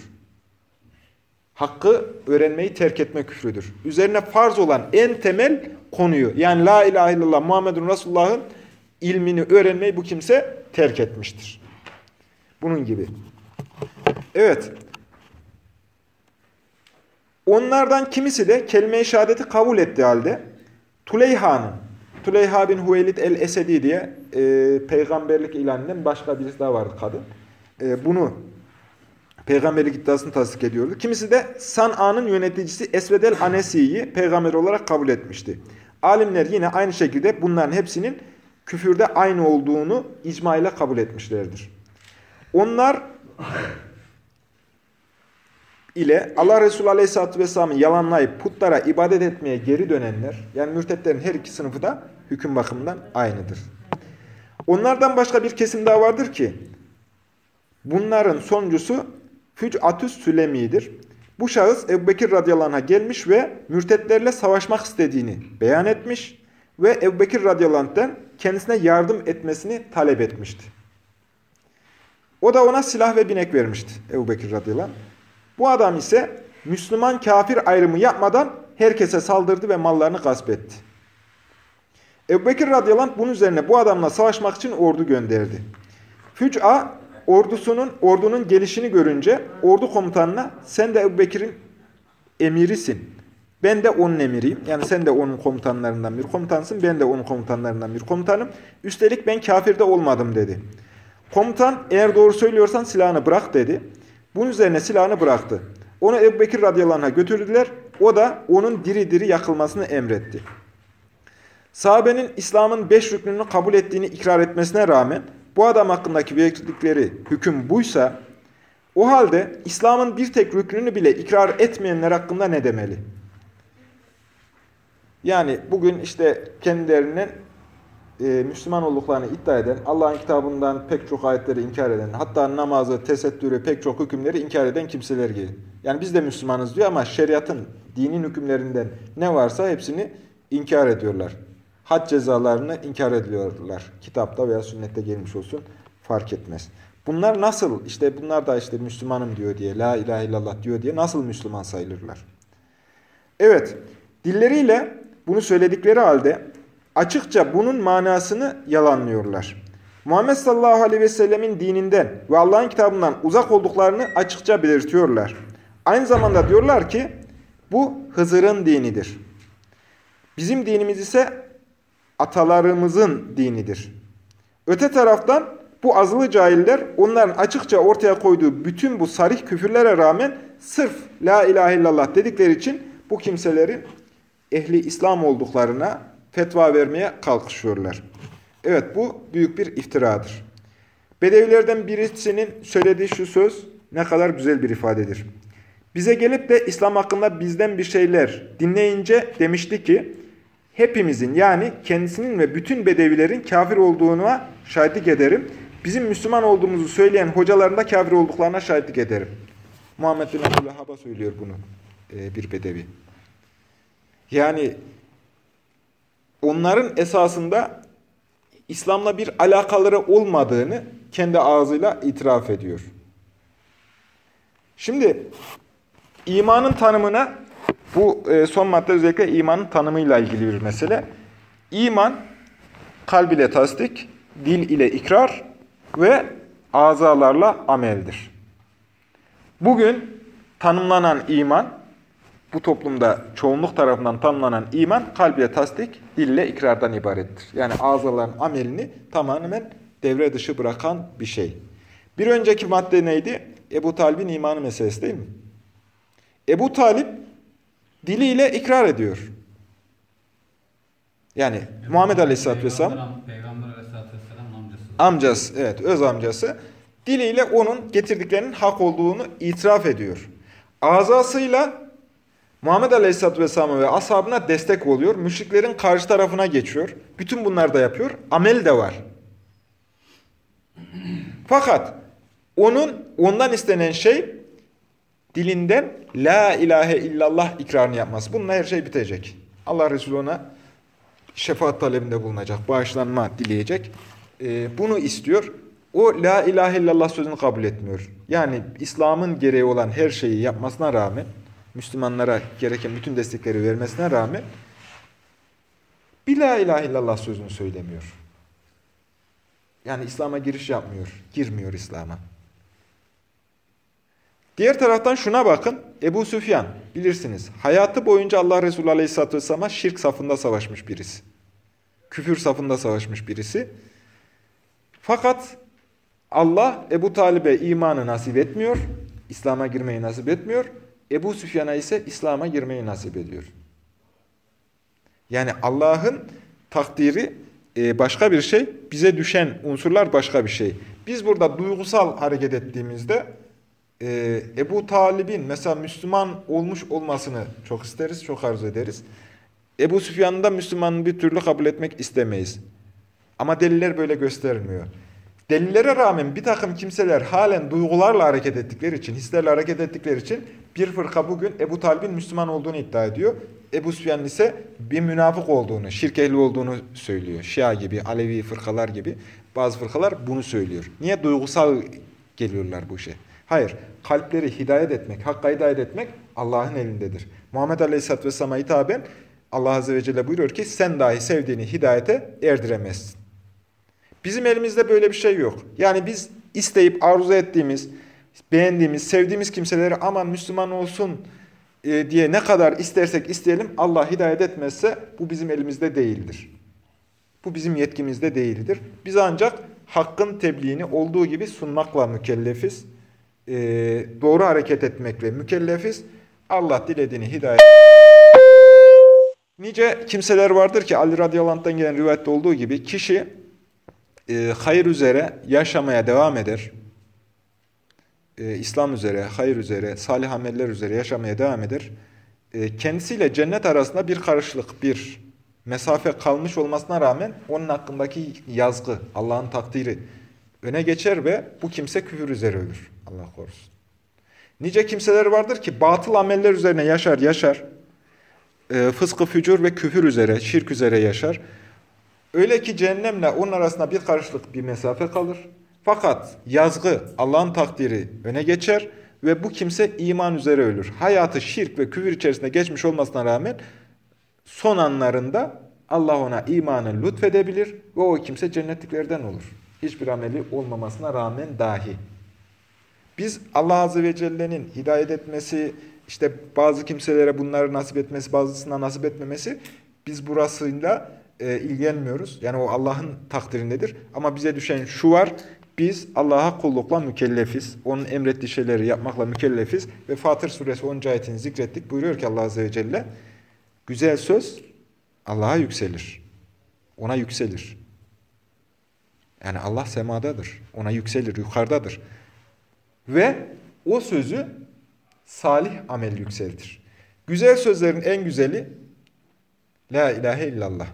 Hakkı öğrenmeyi terk etme küfrüdür. Üzerine farz olan en temel konuyu yani La ilahe illallah Muhammedun Resulullah'ın ilmini öğrenmeyi bu kimse terk etmiştir. Bunun gibi. Evet. Onlardan kimisi de kelime-i şehadeti kabul etti halde Tuleyha'nın, Tuleyha bin Hüveylid el-Esedi diye e, peygamberlik ilanından başka birisi daha vardı kadın. E, bunu peygamberlik iddiasını tasdik ediyordu. Kimisi de San'a'nın yöneticisi Esvedel Anesi'yi peygamber olarak kabul etmişti. Alimler yine aynı şekilde bunların hepsinin küfürde aynı olduğunu icma ile kabul etmişlerdir. Onlar ile Allah Resulü Aleyhisselatü Vesselam'ı yalanlayıp putlara ibadet etmeye geri dönenler, yani mürtetlerin her iki sınıfı da hüküm bakımından aynıdır. Onlardan başka bir kesim daha vardır ki, bunların sonuncusu Füc'atüs Sülemi'dir. Bu şahıs Ebu Bekir radıyallahu gelmiş ve mürtetlerle savaşmak istediğini beyan etmiş ve Ebu Bekir radıyallahu kendisine yardım etmesini talep etmişti. O da ona silah ve binek vermişti Ebu Bekir radıyallahu. Bu adam ise Müslüman kafir ayrımı yapmadan herkese saldırdı ve mallarını gasp etti. Ebu Bekir radıyallahu bunun üzerine bu adamla savaşmak için ordu gönderdi. Füc'a ordusunun ordunun gelişini görünce ordu komutanına sen de Ebu Bekir'in emirisin. Ben de onun emiriyim. Yani sen de onun komutanlarından bir komutansın. Ben de onun komutanlarından bir komutanım. Üstelik ben kafirde olmadım dedi. Komutan eğer doğru söylüyorsan silahını bırak dedi. Bunun üzerine silahını bıraktı. Onu Ebu Bekir radıyallahu anh'a götürdüler. O da onun diri diri yakılmasını emretti. Sahabenin İslam'ın beş rüknünü kabul ettiğini ikrar etmesine rağmen bu adam hakkındaki verdikleri hüküm buysa o halde İslam'ın bir tek rüknünü bile ikrar etmeyenler hakkında ne demeli? Yani bugün işte kendilerinin e, Müslüman olduklarını iddia eden, Allah'ın kitabından pek çok ayetleri inkar eden, hatta namazı, tesettürü, pek çok hükümleri inkar eden kimseler gibi. Yani biz de Müslümanız diyor ama şeriatın, dinin hükümlerinden ne varsa hepsini inkar ediyorlar. Had cezalarını inkar ediyorlar. Kitapta veya sünnette gelmiş olsun fark etmez. Bunlar nasıl, işte bunlar da işte Müslümanım diyor diye, La ilahe illallah diyor diye nasıl Müslüman sayılırlar? Evet, dilleriyle bunu söyledikleri halde açıkça bunun manasını yalanlıyorlar. Muhammed sallallahu aleyhi ve sellemin dininden ve Allah'ın kitabından uzak olduklarını açıkça belirtiyorlar. Aynı zamanda diyorlar ki Bu Hızır'ın dinidir. Bizim dinimiz ise atalarımızın dinidir. Öte taraftan bu azılı cahiller onların açıkça ortaya koyduğu bütün bu sarih küfürlere rağmen sırf la ilahe illallah dedikleri için bu kimselerin ehli İslam olduklarına fetva vermeye kalkışıyorlar. Evet bu büyük bir iftiradır. Bedevilerden birisinin söylediği şu söz ne kadar güzel bir ifadedir. Bize gelip de İslam hakkında bizden bir şeyler dinleyince demişti ki hepimizin yani kendisinin ve bütün bedevilerin kafir olduğuna şahitlik ederim. Bizim Müslüman olduğumuzu söyleyen hocaların da kafir olduklarına şahitlik ederim. Muhammed bin Abdülhab'a söylüyor bunu e, bir bedevi. Yani onların esasında İslam'la bir alakaları olmadığını kendi ağzıyla itiraf ediyor. Şimdi imanın tanımına bu e, son madde özellikle imanın tanımıyla ilgili bir mesele. İman kalb ile tasdik, dil ile ikrar ve azalarla ameldir. Bugün tanımlanan iman, bu toplumda çoğunluk tarafından tanımlanan iman kalb ile tasdik, dil ile ikrardan ibarettir. Yani azaların amelini tamamen devre dışı bırakan bir şey. Bir önceki madde neydi? Ebu Talib'in imanı meselesi değil mi? Ebu Talip diliyle ikrar ediyor. Yani Peygamber, Muhammed Aleyhisselatü Vesselam Peygamber Aleyhisselatü Vesselam amcası. Amcası, evet öz amcası. Diliyle onun getirdiklerinin hak olduğunu itiraf ediyor. Azasıyla Muhammed Aleyhisselatü Vesselam'a ve ashabına destek oluyor. Müşriklerin karşı tarafına geçiyor. Bütün bunlar da yapıyor. Amel de var. Fakat onun ondan istenen şey dilinden la ilahe illallah ikrarını yapması. Bununla her şey bitecek. Allah Resulü ona şefaat talebinde bulunacak, bağışlanma dileyecek. Ee, bunu istiyor. O la ilahe illallah sözünü kabul etmiyor. Yani İslam'ın gereği olan her şeyi yapmasına rağmen, Müslümanlara gereken bütün destekleri vermesine rağmen bir la ilahe illallah sözünü söylemiyor. Yani İslam'a giriş yapmıyor, girmiyor İslam'a. Diğer taraftan şuna bakın. Ebu Süfyan bilirsiniz. Hayatı boyunca Allah Resulü Aleyhisselatü Vesselam'a şirk safında savaşmış birisi. Küfür safında savaşmış birisi. Fakat Allah Ebu Talib'e imanı nasip etmiyor. İslam'a girmeyi nasip etmiyor. Ebu Süfyan'a ise İslam'a girmeyi nasip ediyor. Yani Allah'ın takdiri e, başka bir şey, bize düşen unsurlar başka bir şey. Biz burada duygusal hareket ettiğimizde e, Ebu Talib'in mesela Müslüman olmuş olmasını çok isteriz, çok arzu ederiz. Ebu Süfyan'ı da Müslümanın bir türlü kabul etmek istemeyiz. Ama deliller böyle göstermiyor. Delillere rağmen bir takım kimseler halen duygularla hareket ettikleri için, hislerle hareket ettikleri için bir fırka bugün Ebu Talib'in Müslüman olduğunu iddia ediyor. Ebu Süfyan ise bir münafık olduğunu, şirk ehli olduğunu söylüyor. Şia gibi, Alevi fırkalar gibi bazı fırkalar bunu söylüyor. Niye? Duygusal geliyorlar bu işe. Hayır, kalpleri hidayet etmek, hakka hidayet etmek Allah'ın elindedir. Muhammed Aleyhisselatü Vesselam'a hitaben Allah Azze ve Celle buyuruyor ki sen dahi sevdiğini hidayete erdiremezsin. Bizim elimizde böyle bir şey yok. Yani biz isteyip arzu ettiğimiz, beğendiğimiz, sevdiğimiz kimseleri aman Müslüman olsun e, diye ne kadar istersek isteyelim Allah hidayet etmezse bu bizim elimizde değildir. Bu bizim yetkimizde değildir. Biz ancak hakkın tebliğini olduğu gibi sunmakla mükellefiz. E, doğru hareket etmekle mükellefiz. Allah dilediğini hidayet Nice kimseler vardır ki Ali radıyallahu gelen rivayette olduğu gibi kişi e, hayır üzere yaşamaya devam eder. E, İslam üzere, hayır üzere, salih ameller üzere yaşamaya devam eder. E, kendisiyle cennet arasında bir karışlık, bir mesafe kalmış olmasına rağmen onun hakkındaki yazgı, Allah'ın takdiri öne geçer ve bu kimse küfür üzere ölür. Allah korusun. Nice kimseler vardır ki batıl ameller üzerine yaşar, yaşar. E, fıskı, fücur ve küfür üzere, şirk üzere yaşar. Öyle ki cehennemle onun arasında bir karışlık bir mesafe kalır. Fakat yazgı, Allah'ın takdiri öne geçer ve bu kimse iman üzere ölür. Hayatı şirk ve küfür içerisinde geçmiş olmasına rağmen son anlarında Allah ona imanı lütfedebilir ve o kimse cennetliklerden olur. Hiçbir ameli olmamasına rağmen dahi. Biz Allah Azze ve Celle'nin hidayet etmesi, İşte bazı kimselere bunları nasip etmesi, bazısına nasip etmemesi biz burasıyla e, ilgilenmiyoruz. Yani o Allah'ın takdirindedir. Ama bize düşen şu var. Biz Allah'a kullukla mükellefiz. Onun emrettiği şeyleri yapmakla mükellefiz. Ve Fatır suresi 10. ayetini zikrettik. Buyuruyor ki Allah Azze ve Celle güzel söz Allah'a yükselir. Ona yükselir. Yani Allah semadadır. Ona yükselir, yukarıdadır. Ve o sözü salih amel yükseltir. Güzel sözlerin en güzeli La ilahe illallah.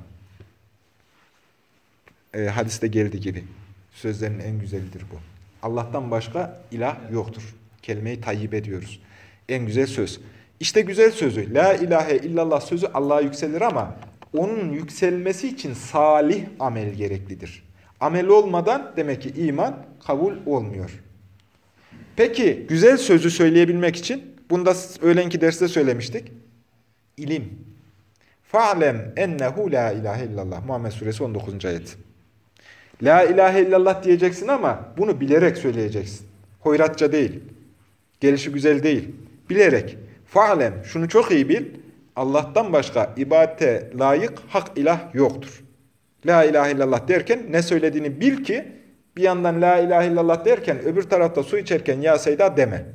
E, hadiste geldiği gibi. Sözlerin en güzelidir bu. Allah'tan başka ilah yoktur. Kelime-i tayyip ediyoruz. En güzel söz. İşte güzel sözü. La ilahe illallah sözü Allah'a yükselir ama onun yükselmesi için salih amel gereklidir. Amel olmadan demek ki iman kabul olmuyor. Peki güzel sözü söyleyebilmek için bunu da öğlenki derste söylemiştik. İlim. Fa'lem ennehu la ilahe illallah. Muhammed suresi 19. ayet. La ilahe illallah diyeceksin ama bunu bilerek söyleyeceksin. Hoyratça değil. Gelişi güzel değil. Bilerek. Fa'lem şunu çok iyi bil. Allah'tan başka ibadete layık hak ilah yoktur. La ilahe illallah derken ne söylediğini bil ki bir yandan la ilahe illallah derken öbür tarafta su içerken ya Seyda deme.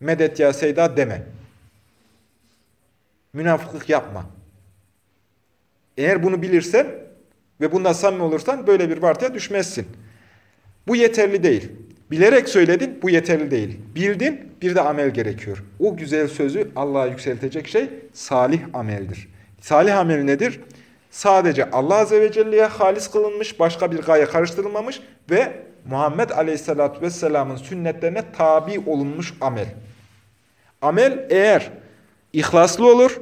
Medet ya Seyda deme. Münafıklık yapma. Eğer bunu bilirsen ve bundan samimi olursan böyle bir vartıya düşmezsin. Bu yeterli değil. Bilerek söyledin, bu yeterli değil. Bildin, bir de amel gerekiyor. O güzel sözü Allah'a yükseltecek şey salih ameldir. Salih amel nedir? Sadece Allah Azze ve Celle'ye halis kılınmış, başka bir gaye karıştırılmamış ve Muhammed Aleyhisselatü Vesselam'ın sünnetlerine tabi olunmuş amel. Amel eğer ihlaslı olur,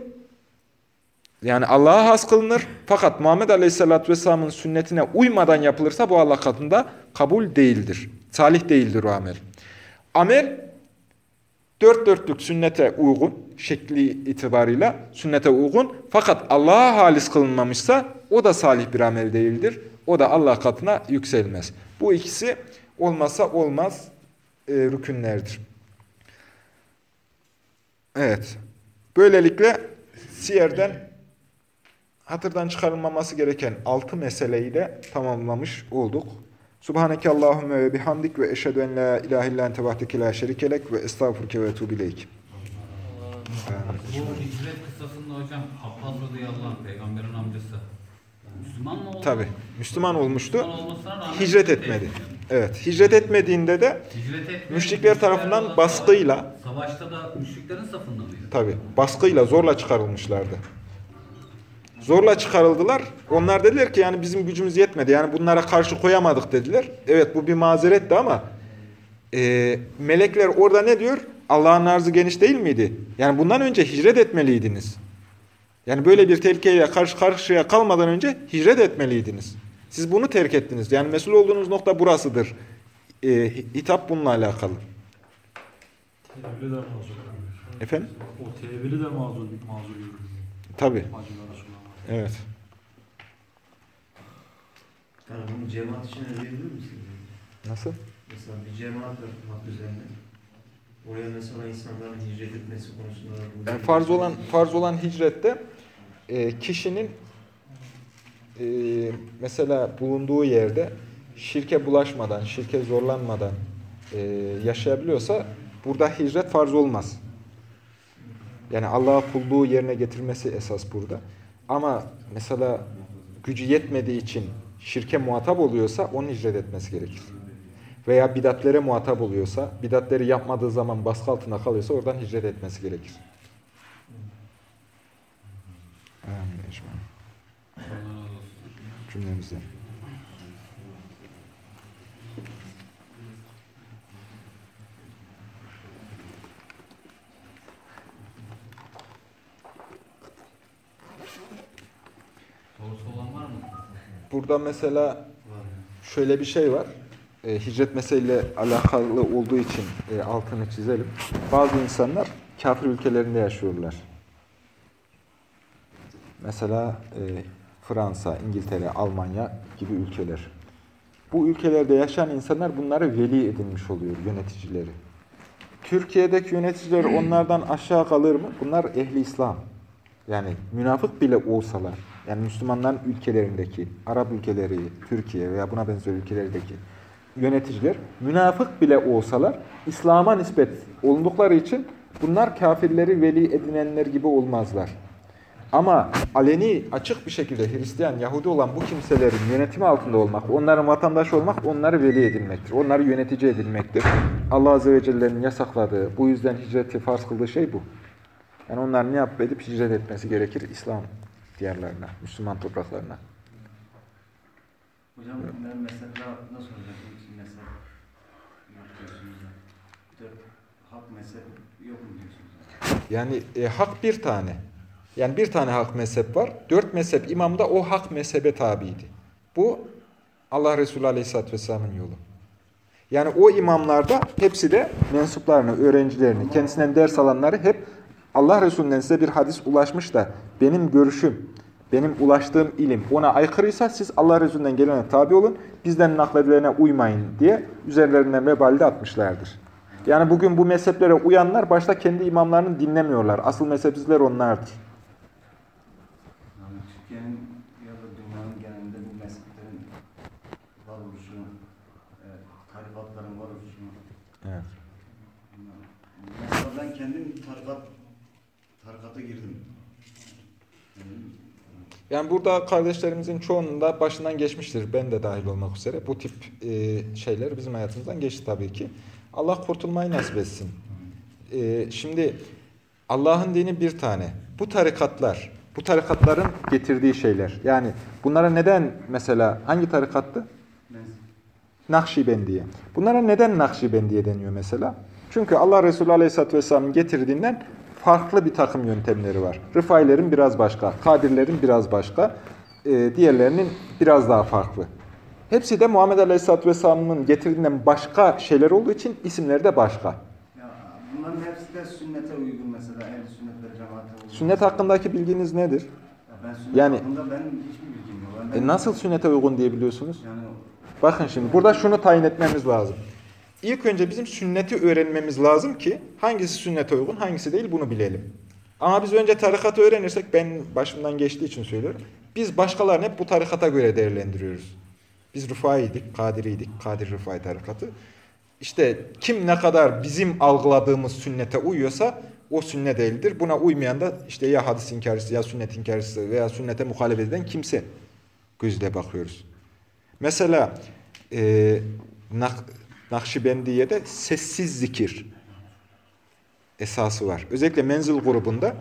yani Allah'a has kılınır fakat Muhammed Aleyhisselatü Vesselam'ın sünnetine uymadan yapılırsa bu Allah katında kabul değildir. Salih değildir o amel. Amel dört dörtlük sünnete uygun, şekli itibarıyla sünnete uygun fakat Allah'a halis kılınmamışsa o da salih bir amel değildir. O da Allah katına yükselmez. Bu ikisi olmasa olmaz e, rükünlerdir. Evet. Böylelikle Siyer'den hatırdan çıkarılmaması gereken altı meseleyi de tamamlamış olduk. Subhaneke Allahümme ve bihamdik ve eşhedü en la ilahe illa ente vahdeke la şerikelek ve estağfurke ve etubu ileyk. Bu hicret kıssasında hocam Abbas radıyallahu anh peygamberin amcası. Müslüman mı oldu? Tabi. Müslüman olmuştu. Müslüman Hicret etmedi. Evet. Hicret etmediğinde de Hicret etmedi. müşrikler tarafından baskıyla Savaşta da müşriklerin safında mıydı? tabi baskıyla zorla çıkarılmışlardı. Zorla çıkarıldılar. Onlar dediler ki yani bizim gücümüz yetmedi. Yani bunlara karşı koyamadık dediler. Evet bu bir mazeretti ama e, melekler orada ne diyor? Allah'ın arzı geniş değil miydi? Yani bundan önce hicret etmeliydiniz. Yani böyle bir tehlikeye karşı karşıya kalmadan önce hicret etmeliydiniz. Siz bunu terk ettiniz. Yani mesul olduğunuz nokta burasıdır. E, hitap bununla alakalı. Tevhili de mazur görür. Efendim? O tevhili de mazur, mazur görür. Tabi. Hacılar Resulullah. Evet. Yani bunu cemaat için ödeyebilir misin? Nasıl? Mesela bir cemaat yapmak üzerine oraya mesela insanların hicret etmesi konusunda da Yani farz olan farz olan hicrette e, kişinin e, mesela bulunduğu yerde şirke bulaşmadan, şirke zorlanmadan e, yaşayabiliyorsa burada hicret farz olmaz. Yani Allah'a kulluğu yerine getirmesi esas burada. Ama mesela gücü yetmediği için şirke muhatap oluyorsa onun hicret etmesi gerekir. Veya bidatlere muhatap oluyorsa, bidatleri yapmadığı zaman baskı altında kalıyorsa oradan hicret etmesi gerekir. Amin. Cümlemizden. Sorusu olan var mı? Burada mesela şöyle bir şey var. E, hicret meseleyle alakalı olduğu için e, altını çizelim. Bazı insanlar kafir ülkelerinde yaşıyorlar. Mesela e, Fransa, İngiltere, Almanya gibi ülkeler. Bu ülkelerde yaşayan insanlar bunları veli edinmiş oluyor, yöneticileri. Türkiye'deki yöneticiler onlardan aşağı kalır mı? Bunlar ehli İslam. Yani münafık bile olsalar, yani Müslümanların ülkelerindeki, Arap ülkeleri, Türkiye veya buna benzer ülkelerdeki yöneticiler, münafık bile olsalar, İslam'a nispet olundukları için bunlar kafirleri veli edinenler gibi olmazlar. Ama aleni, açık bir şekilde Hristiyan, Yahudi olan bu kimselerin yönetimi altında olmak, onların vatandaşı olmak, onları veli edinmektir. Onları yönetici edinmektir. Allah Azze ve Celle'nin yasakladığı, bu yüzden hicreti farz kıldığı şey bu. Yani onlar ne yapıp edip hicret etmesi gerekir İslam diyarlarına, Müslüman topraklarına. Hocam ben mesela nasıl olacak bu mezhep. Bir de hak mezhep yok mu diyorsunuz? Yani e, hak bir tane. Yani bir tane hak mezhep var. Dört mezhep imam da o hak mezhebe tabiydi. Bu Allah Resulü Aleyhisselatü Vesselam'ın yolu. Yani o imamlarda hepsi de mensuplarını, öğrencilerini, kendisinden ders alanları hep Allah Resulü'nden size bir hadis ulaşmış da benim görüşüm, benim ulaştığım ilim ona aykırıysa siz Allah Resulü'nden gelene tabi olun, bizden nakledilene uymayın diye üzerlerinden vebalde atmışlardır. Yani bugün bu mezheplere uyanlar başta kendi imamlarını dinlemiyorlar. Asıl mezhepsizler onlardır. Yani Türkiye'nin ya da dünyanın genelinde bu mezheplerin varoluşu, e, Evet. Ben kendim tarikata girdim. Yani, burada kardeşlerimizin çoğunun da başından geçmiştir. Ben de dahil olmak üzere. Bu tip e, şeyler bizim hayatımızdan geçti tabii ki. Allah kurtulmayı nasip etsin. E, şimdi Allah'ın dini bir tane. Bu tarikatlar, bu tarikatların getirdiği şeyler. Yani bunlara neden mesela hangi tarikattı? ben Nakşibendiye. Bunlara neden Nakşibendiye deniyor mesela? Çünkü Allah Resulü Aleyhisselatü Vesselam'ın getirdiğinden farklı bir takım yöntemleri var. Rıfailerin biraz başka, Kadirlerin biraz başka, e, diğerlerinin biraz daha farklı. Hepsi de Muhammed Aleyhisselatü Vesselam'ın getirdiğinden başka şeyler olduğu için isimleri de başka. ya bunların hepsi de sünnete uygun mesela. El sünnet cemaate uygun. Sünnet hakkındaki bilginiz nedir? Ya ben sünnet Yani- hakkında benim hiçbir bilgim yok. Ben, E, nasıl sünnete uygun diyebiliyorsunuz? Yani Bakın şimdi burada şunu tayin etmemiz lazım. İlk önce bizim sünneti öğrenmemiz lazım ki hangisi sünnete uygun hangisi değil bunu bilelim. Ama biz önce tarikatı öğrenirsek ben başımdan geçtiği için söylüyorum. Biz başkalarını hep bu tarikata göre değerlendiriyoruz. Biz Rıfai'ydik, Kadiriydik, Kadir Rıfai tarikatı. İşte kim ne kadar bizim algıladığımız sünnete uyuyorsa o sünnet değildir. Buna uymayan da işte ya hadis inkarcısı ya sünnet inkarcısı veya sünnete muhalefet eden kimse gözle bakıyoruz. Mesela e, Nak Nakşibendiye'de sessiz zikir esası var. Özellikle menzil grubunda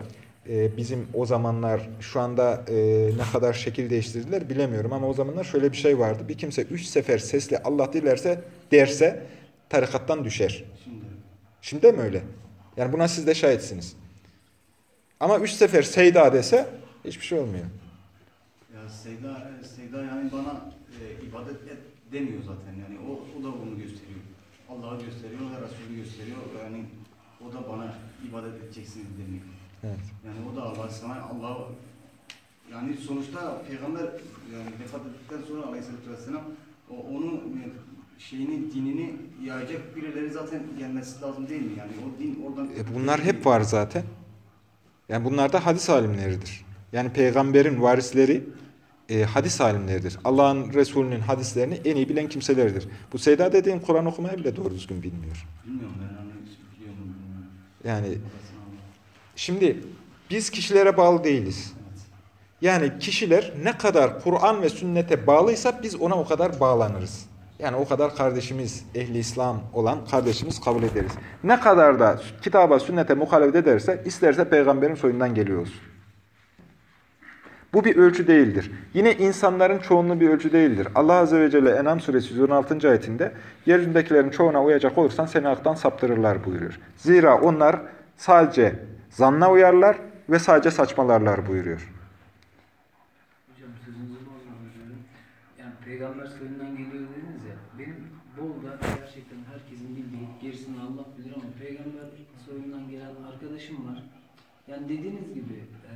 e, bizim o zamanlar şu anda e, ne kadar şekil değiştirdiler bilemiyorum ama o zamanlar şöyle bir şey vardı. Bir kimse üç sefer sesle Allah dilerse derse tarikattan düşer. şimdi Şimdi mi öyle? Yani buna siz de şahitsiniz. Ama üç sefer Seyda dese hiçbir şey olmuyor. ya Seyda, Seyda yani bana e, ibadet et demiyor zaten yani o, o da bunu gösteriyor. Allah'ı gösteriyor ve Resulü gösteriyor yani o da bana ibadet edeceksiniz demiyor. Evet. Yani o da Allah sana Allah yani sonuçta peygamber yani vefat ettikten sonra aleyhissalatü vesselam o, onun şeyini dinini yayacak birileri zaten gelmesi lazım değil mi? Yani o din oradan E bunlar hep var zaten. Yani bunlar da hadis alimleridir. Yani peygamberin varisleri e, hadis alimleridir. Allah'ın Resulü'nün hadislerini en iyi bilen kimselerdir. Bu Seyda dediğin Kur'an okumayı bile doğru düzgün bilmiyor. bilmiyorum ben. Yani şimdi biz kişilere bağlı değiliz. Yani kişiler ne kadar Kur'an ve sünnete bağlıysa biz ona o kadar bağlanırız. Yani o kadar kardeşimiz, ehli İslam olan kardeşimiz kabul ederiz. Ne kadar da kitaba, sünnete muhalefet ederse, isterse peygamberin soyundan geliyor olsun. Bu bir ölçü değildir. Yine insanların çoğunluğu bir ölçü değildir. Allah Azze ve Celle Enam suresi 116. ayetinde yeryüzündekilerin çoğuna uyacak olursan seni haktan saptırırlar buyuruyor. Zira onlar sadece zanna uyarlar ve sadece saçmalarlar buyuruyor. Yani peygamber soyundan geliyor dediniz ya. Benim Bolu'da gerçekten herkesin bildiği, gerisini Allah bilir ama peygamber soyundan gelen arkadaşım var. Yani dediğiniz gibi e,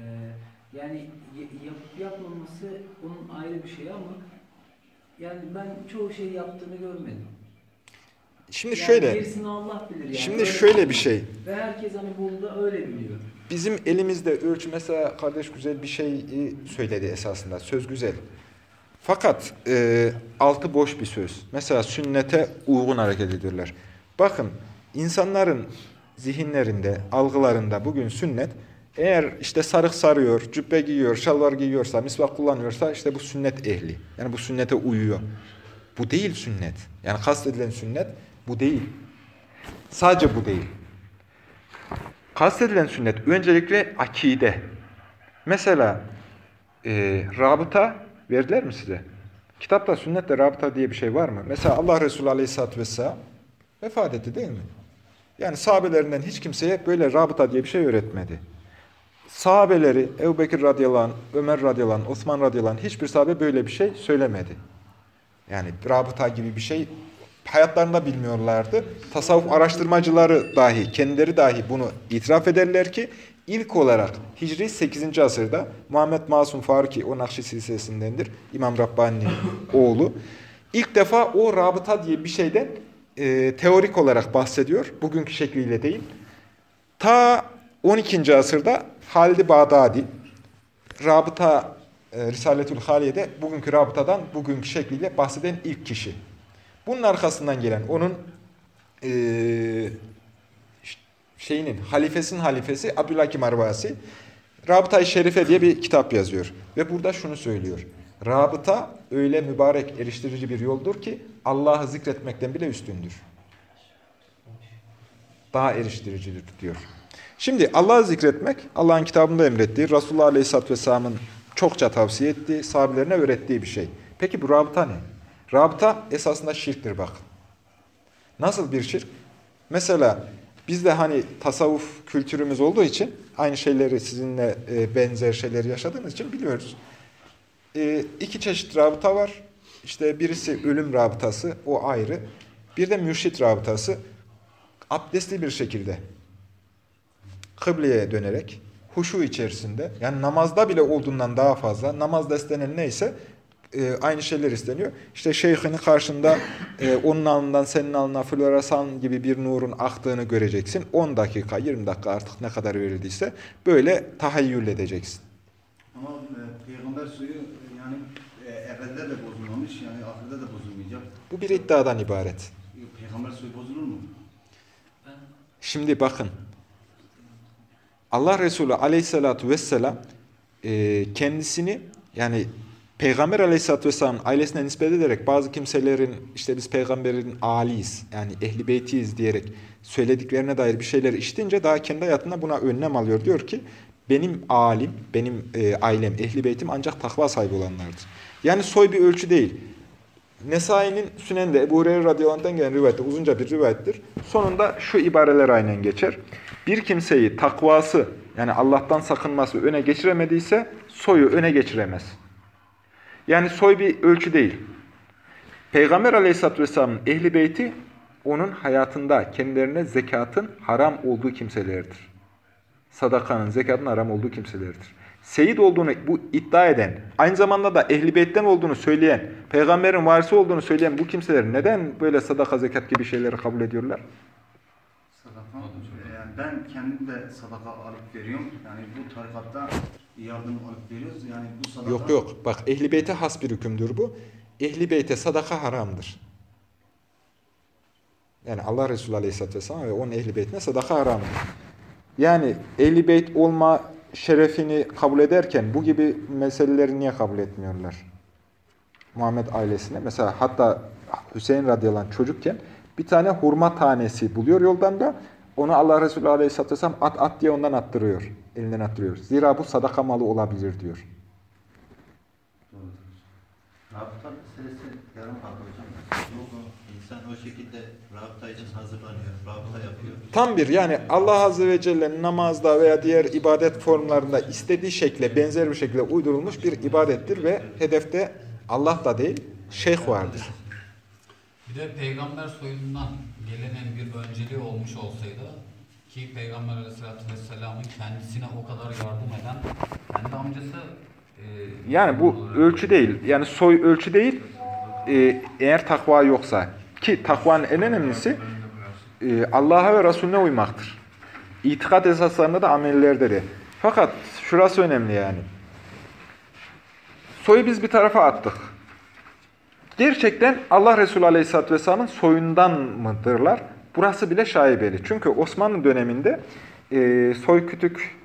yani yapıp yapmaması onun ayrı bir şey ama yani ben çoğu şey yaptığını görmedim. Şimdi Yani şöyle, gerisini Allah bilir yani. şimdi Öyle şöyle bir şey. Ve herkes hani Bolu'da öyle biliyor. Bizim elimizde ölçü mesela kardeş güzel bir şey söyledi esasında. Söz güzel. Fakat e, altı boş bir söz. Mesela sünnete uygun hareket ediyorlar. Bakın insanların zihinlerinde, algılarında bugün sünnet eğer işte sarık sarıyor, cübbe giyiyor, şalvar giyiyorsa, misvak kullanıyorsa işte bu sünnet ehli. Yani bu sünnete uyuyor. Bu değil sünnet. Yani kastedilen sünnet bu değil. Sadece bu değil. Kastedilen sünnet öncelikle akide. Mesela e, rabıta verdiler mi size? Kitapta sünnette rabıta diye bir şey var mı? Mesela Allah Resulü Aleyhisselatü Vesselam vefat etti değil mi? Yani sahabelerinden hiç kimseye böyle rabıta diye bir şey öğretmedi. Sahabeleri Ebu Bekir radıyallahu anh, Ömer radıyallahu anh, Osman radıyallahu anh hiçbir sahabe böyle bir şey söylemedi. Yani rabıta gibi bir şey hayatlarında bilmiyorlardı. Tasavvuf araştırmacıları dahi, kendileri dahi bunu itiraf ederler ki ilk olarak Hicri 8. asırda Muhammed Masum Faruki, o Nakşi silsilesindendir, İmam Rabbani'nin oğlu. İlk defa o rabıta diye bir şeyden e, teorik olarak bahsediyor, bugünkü şekliyle değil. Ta 12. asırda Halid-i Bağdadi, rabıta e, Risaletül Haliye'de bugünkü rabıtadan bugünkü şekliyle bahseden ilk kişi. Bunun arkasından gelen onun e, şeyinin halifesinin halifesi Abdülhakim Arvasi Rabıta-i Şerife diye bir kitap yazıyor. Ve burada şunu söylüyor. Rabıta öyle mübarek eriştirici bir yoldur ki Allah'ı zikretmekten bile üstündür. Daha eriştiricidir diyor. Şimdi Allah'ı zikretmek Allah'ın kitabında emrettiği, Resulullah Aleyhisselatü Vesselam'ın çokça tavsiye ettiği, sahabelerine öğrettiği bir şey. Peki bu rabıta ne? Rabıta esasında şirktir bak. Nasıl bir şirk? Mesela bizde hani tasavvuf kültürümüz olduğu için aynı şeyleri sizinle e, benzer şeyleri yaşadığımız için biliyoruz. E, iki çeşit rabıta var. İşte birisi ölüm rabıtası, o ayrı. Bir de mürşit rabıtası. Abdestli bir şekilde kıbleye dönerek, huşu içerisinde, yani namazda bile olduğundan daha fazla, namazda istenen neyse e, aynı şeyler isteniyor. İşte şeyhinin karşında e, onun alnından senin alnına floresan gibi bir nurun aktığını göreceksin. 10 dakika, 20 dakika artık ne kadar verildiyse böyle tahayyül edeceksin. Ama e, peygamber suyu e, yani e, evvelde de bozulmamış yani ahirde de bozulmayacak. Bu bir iddiadan ibaret. Peygamber suyu bozulur mu? Şimdi bakın. Allah Resulü aleyhissalatu vesselam e, kendisini yani Peygamber aleyhissalatü vesselamın ailesine nispet ederek bazı kimselerin işte biz peygamberin aliyiz yani ehli beytiyiz diyerek söylediklerine dair bir şeyler işitince daha kendi hayatında buna önlem alıyor. Diyor ki benim alim, benim e, ailem, ehli beytim ancak takva sahibi olanlardır. Yani soy bir ölçü değil. Nesai'nin Sünen'de Ebu Hureyre radıyallahu gelen rivayette uzunca bir rivayettir. Sonunda şu ibareler aynen geçer. Bir kimseyi takvası yani Allah'tan sakınması öne geçiremediyse soyu öne geçiremez. Yani soy bir ölçü değil. Peygamber aleyhisselatü vesselamın ehli beyti onun hayatında kendilerine zekatın haram olduğu kimselerdir. Sadakanın, zekatın haram olduğu kimselerdir. Seyit olduğunu bu iddia eden, aynı zamanda da ehli beytten olduğunu söyleyen, peygamberin varisi olduğunu söyleyen bu kimseler neden böyle sadaka, zekat gibi şeyleri kabul ediyorlar? Ben kendim de sadaka alıp veriyorum. Yani bu tarikatta yardım alıp veriyoruz. Yani bu sadaka... Yok yok. Bak ehli beyte has bir hükümdür bu. Ehli beyte sadaka haramdır. Yani Allah Resulü Aleyhisselatü Vesselam ve onun ehli beytine sadaka haramdır. Yani ehli beyt olma şerefini kabul ederken bu gibi meseleleri niye kabul etmiyorlar? Muhammed ailesine. Mesela hatta Hüseyin radıyallahu anh çocukken bir tane hurma tanesi buluyor yoldan da onu Allah Resulü aleyhisselatü vesselam at at diye ondan attırıyor. Elinden attırıyor. Zira bu sadaka malı olabilir diyor. Rabıta meselesi yarım kaldı hocam. Yok insan o şekilde rabıta için hazırlanıyor, rabıta yapıyor. Tam bir yani Allah Azze ve Celle'nin namazda veya diğer ibadet formlarında istediği şekle benzer bir şekilde uydurulmuş bir ibadettir ve hedefte Allah da değil şeyh vardır. Bir de peygamber soyundan gelenin bir önceliği olmuş olsaydı ki Peygamber Aleyhisselatü Vesselam'ın kendisine o kadar yardım eden kendi amcası e, Yani bu ölçü değil. Yani soy ölçü değil. Ee, eğer takva yoksa. Ki takvanın en önemlisi e, Allah'a ve Resulüne uymaktır. İtikat esaslarında da amellerde de. Fakat şurası önemli yani. Soyu biz bir tarafa attık. Gerçekten Allah Resulü Aleyhisselatü Vesselam'ın soyundan mıdırlar? Burası bile şaibeli. Çünkü Osmanlı döneminde e, soy kütük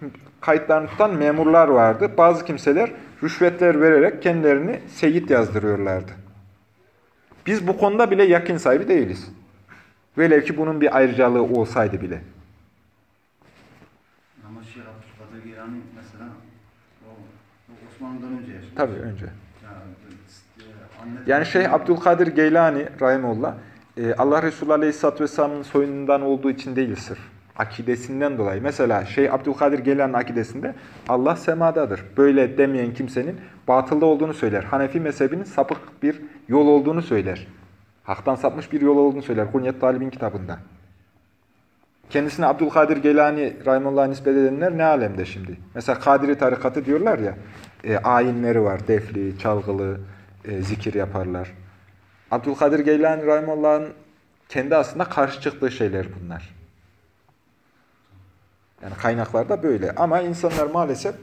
kayıtlarını tutan memurlar vardı. Bazı kimseler rüşvetler vererek kendilerini seyit yazdırıyorlardı. Biz bu konuda bile yakin sahibi değiliz. Velev ki bunun bir ayrıcalığı olsaydı bile. Ama Şeyh Abdülkadir Geylani mesela o, o Osmanlı'dan önce yaşamış. Tabii önce. Yani, Şeyh Abdülkadir Geylani Rahimullah e, Allah Resulü Aleyhisselatü Vesselam'ın soyundan olduğu için değil sırf. Akidesinden dolayı. Mesela Şeyh Abdülkadir Geylani'nin akidesinde Allah semadadır. Böyle demeyen kimsenin batılda olduğunu söyler. Hanefi mezhebinin sapık bir yol olduğunu söyler. Haktan sapmış bir yol olduğunu söyler. Kunyet Talib'in kitabında. Kendisine Abdülkadir Geylani Rahimullah'a nispet edenler ne alemde şimdi? Mesela Kadiri tarikatı diyorlar ya, e, ayinleri var, defli, çalgılı, e, zikir yaparlar. Abdülkadir Geylani Rahimullah'ın kendi aslında karşı çıktığı şeyler bunlar. Yani kaynaklarda böyle. Ama insanlar maalesef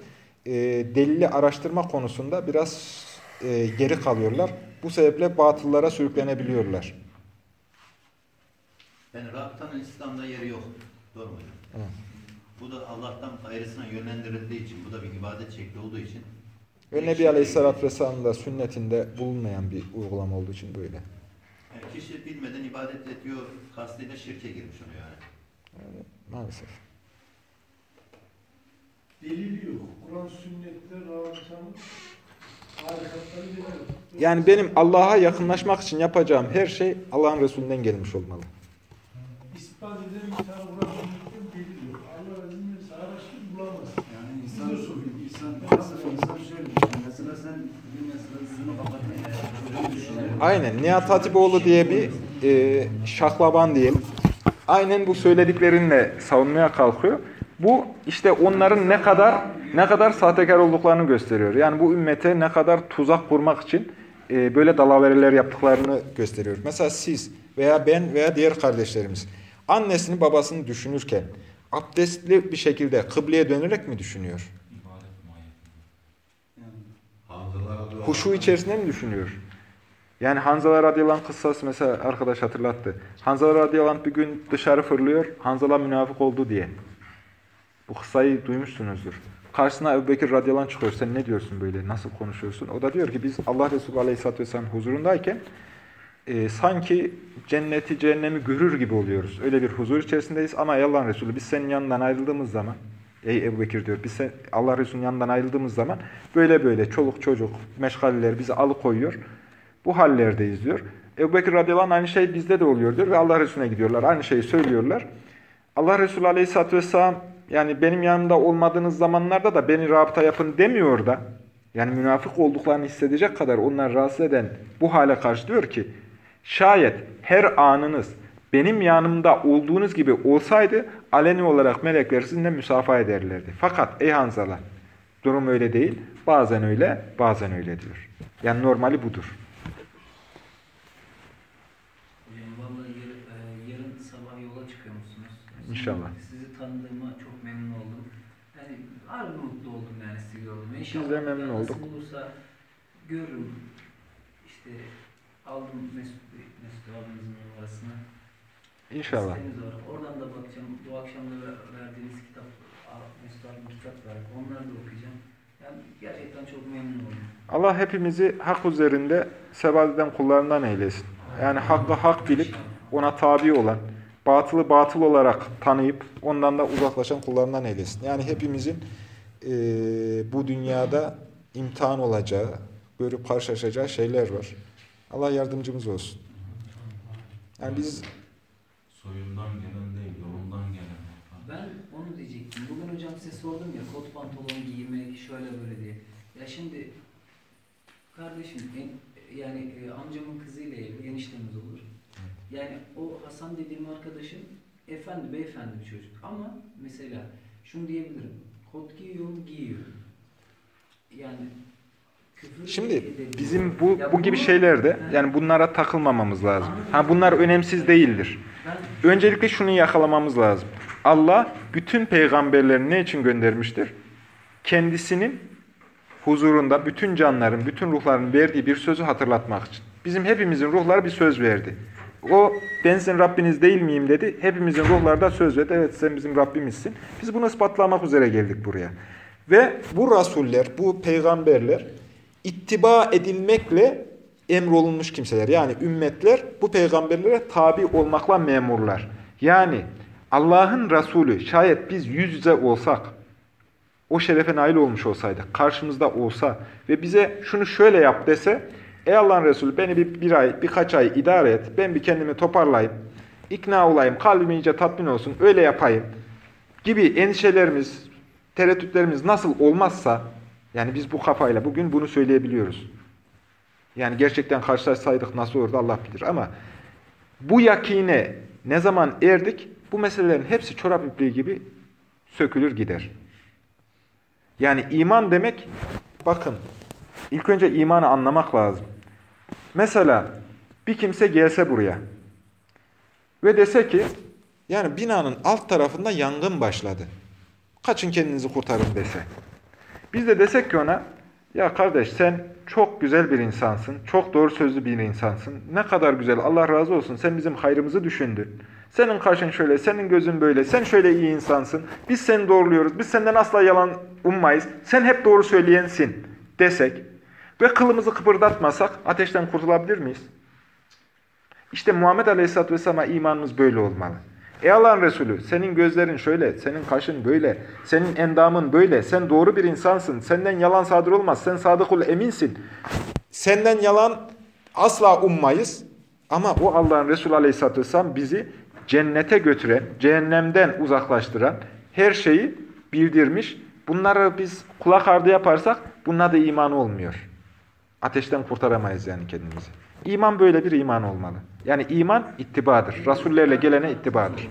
e, delili araştırma konusunda biraz e, geri kalıyorlar. Bu sebeple batıllara sürüklenebiliyorlar. Yani rabıtanın İslam'da yeri yok. Doğru mu hocam? Evet. Bu da Allah'tan gayrısına yönlendirildiği için, bu da bir ibadet şekli olduğu için. Ve Nebi Aleyhisselatü Vesselam'ın da sünnetinde bulunmayan bir uygulama olduğu için böyle. Yani kişi bilmeden ibadet ediyor, kastıyla şirke girmiş oluyor yani. Maalesef. Delili yok. Kur'an sünnette rabıtanın harikatları delili. Yani benim Allah'a yakınlaşmak için yapacağım her şey Allah'ın Resulünden gelmiş olmalı. İspat eden bir tane Kur'an sünnette delil yok. Allah izin verirse araştır bulamaz. Yani insan, insan, insan şöyle düşünüyor. Mesela sen bir mesela zını kapatmaya şöyle düşünüyorsun. Aynen. Nihat Hatipoğlu diye bir e, şaklaban diyelim. Aynen bu söylediklerinle savunmaya kalkıyor. Bu işte onların ne kadar ne kadar sahtekar olduklarını gösteriyor. Yani bu ümmete ne kadar tuzak kurmak için e, böyle dalavereler yaptıklarını gösteriyor. Mesela siz veya ben veya diğer kardeşlerimiz annesini babasını düşünürken abdestli bir şekilde kıbleye dönerek mi düşünüyor? Huşu içerisinde mi düşünüyor? Yani Hanzala radıyallahu anh kıssası mesela arkadaş hatırlattı. Hanzala radıyallahu anh bir gün dışarı fırlıyor. Hanzala münafık oldu diye. Bu kıssayı duymuşsunuzdur. Karşısına Ebu Bekir radıyallahu anh çıkıyor. Sen ne diyorsun böyle? Nasıl konuşuyorsun? O da diyor ki biz Allah Resulü aleyhisselatü vesselam huzurundayken e, sanki cenneti cehennemi görür gibi oluyoruz. Öyle bir huzur içerisindeyiz ama ey Allah'ın Resulü biz senin yanından ayrıldığımız zaman ey Ebu Bekir diyor biz sen, Allah Resulü'nün yanından ayrıldığımız zaman böyle böyle çoluk çocuk meşgaleler bizi alıkoyuyor. Bu hallerdeyiz diyor. Ebu Bekir radıyallahu anh aynı şey bizde de oluyor diyor ve Allah Resulüne gidiyorlar. Aynı şeyi söylüyorlar. Allah Resulü aleyhisselatü vesselam yani benim yanımda olmadığınız zamanlarda da beni rabıta yapın demiyor da yani münafık olduklarını hissedecek kadar onları rahatsız eden bu hale karşı diyor ki şayet her anınız benim yanımda olduğunuz gibi olsaydı aleni olarak melekler sizinle müsafaha ederlerdi. Fakat ey Hanzala durum öyle değil. Bazen öyle bazen öyle diyor. Yani normali budur. İnşallah. Sizi tanıdığıma çok memnun oldum. Yani harbi mutlu oldum yani sizi gördüm. İnşallah Biz de memnun olduk. olursa görürüm. İşte aldım Mesut, Mesut abimizin numarasını. İnşallah. Var. Oradan da bakacağım. Bu akşam da ver- verdiğiniz kitap, Mesut abim kitap verdi. Onları da okuyacağım. Yani gerçekten çok memnun oldum. Allah hepimizi hak üzerinde sebat eden kullarından eylesin. Yani hakkı hak bilip ona tabi olan, batılı batıl olarak tanıyıp ondan da uzaklaşan kullarından eylesin. Yani hepimizin eee, bu dünyada imtihan olacağı, görüp karşılaşacağı şeyler var. Allah yardımcımız olsun. Yani biz Soyundan gelen değil, yolundan gelen. Ben onu diyecektim. Bugün hocam size sordum ya kot pantolon giymek şöyle böyle diye. Ya şimdi kardeşim en- yani e, amcamın kızıyla evli eniştemiz olur. Yani o Hasan dediğim arkadaşım efendi beyefendi bir çocuk ama mesela şunu diyebilirim. Kot giyiyor mu? Giyiyor. Yani küfür Şimdi bizim bu Ya bu gibi şeylerde yani bunlara takılmamamız lazım. Ha bunlar önemsiz değildir. ben Öncelikle şunu yakalamamız lazım. Allah bütün peygamberlerini ne için göndermiştir? Kendisinin huzurunda bütün canların, bütün ruhların verdiği bir sözü hatırlatmak için. Bizim hepimizin ruhları bir söz verdi. O ben sizin Rabbiniz değil miyim dedi. Hepimizin ruhları da söz verdi. Evet sen bizim Rabbimizsin. Biz bunu ispatlamak üzere geldik buraya. Ve bu rasuller, bu peygamberler ittiba edilmekle emrolunmuş kimseler. Yani ümmetler bu peygamberlere tabi olmakla memurlar. Yani Allah'ın Resulü şayet biz yüz yüze olsak, o şerefe nail olmuş olsaydık, karşımızda olsa ve bize şunu şöyle yap dese, ey Allah'ın Resulü beni bir, bir ay, birkaç ay idare et, ben bir kendimi toparlayayım, ikna olayım, kalbim iyice tatmin olsun, öyle yapayım gibi endişelerimiz, tereddütlerimiz nasıl olmazsa, yani biz bu kafayla bugün bunu söyleyebiliyoruz. Yani gerçekten karşılaşsaydık nasıl olurdu Allah bilir ama bu yakine ne zaman erdik bu meselelerin hepsi çorap ipliği gibi sökülür gider. Yani iman demek bakın ilk önce imanı anlamak lazım. Mesela bir kimse gelse buraya ve dese ki yani binanın alt tarafında yangın başladı. Kaçın kendinizi kurtarın dese. Biz de desek ki ona ya kardeş sen çok güzel bir insansın. Çok doğru sözlü bir insansın. Ne kadar güzel. Allah razı olsun. Sen bizim hayrımızı düşündün. Senin kaşın şöyle, senin gözün böyle. Sen şöyle iyi insansın. Biz seni doğruluyoruz. Biz senden asla yalan ummayız. Sen hep doğru söyleyensin desek ve kılımızı kıpırdatmasak ateşten kurtulabilir miyiz? İşte Muhammed Aleyhisselatü Vesselam'a imanımız böyle olmalı. Ey Allah'ın Resulü senin gözlerin şöyle, senin kaşın böyle, senin endamın böyle, sen doğru bir insansın, senden yalan sadır olmaz, sen sadıkul eminsin. Senden yalan asla ummayız ama o Allah'ın Resulü Aleyhisselatü Vesselam bizi cennete götüren, cehennemden uzaklaştıran her şeyi bildirmiş. Bunları biz kulak ardı yaparsak bunun da iman olmuyor. Ateşten kurtaramayız yani kendimizi. İman böyle bir iman olmalı. Yani iman ittibadır. Rasullerle gelene ittibadır.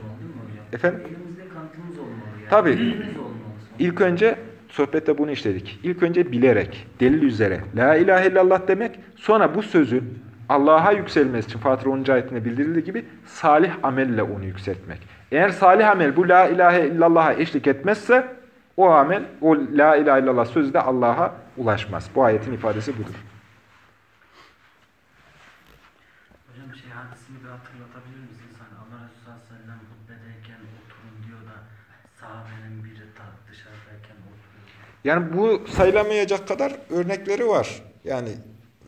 Efendim? Yani. Olmalı. İlk önce sohbette bunu işledik. İlk önce bilerek, delil üzere La ilahe illallah demek, sonra bu sözün Allah'a yükselmesi için Fatır 10. ayetinde bildirildiği gibi salih amelle onu yükseltmek. Eğer salih amel bu La ilahe illallah'a eşlik etmezse o amel, o La ilahe illallah sözü de Allah'a ulaşmaz. Bu ayetin ifadesi budur. Hocam şey hadisini bir hatırlatabilir misiniz? Hani Allah Resulü sallallahu aleyhi ve sellem hutbedeyken oturun diyor da sahabenin biri ta dışarıdayken oturuyor. Yani bu sayılamayacak kadar örnekleri var. Yani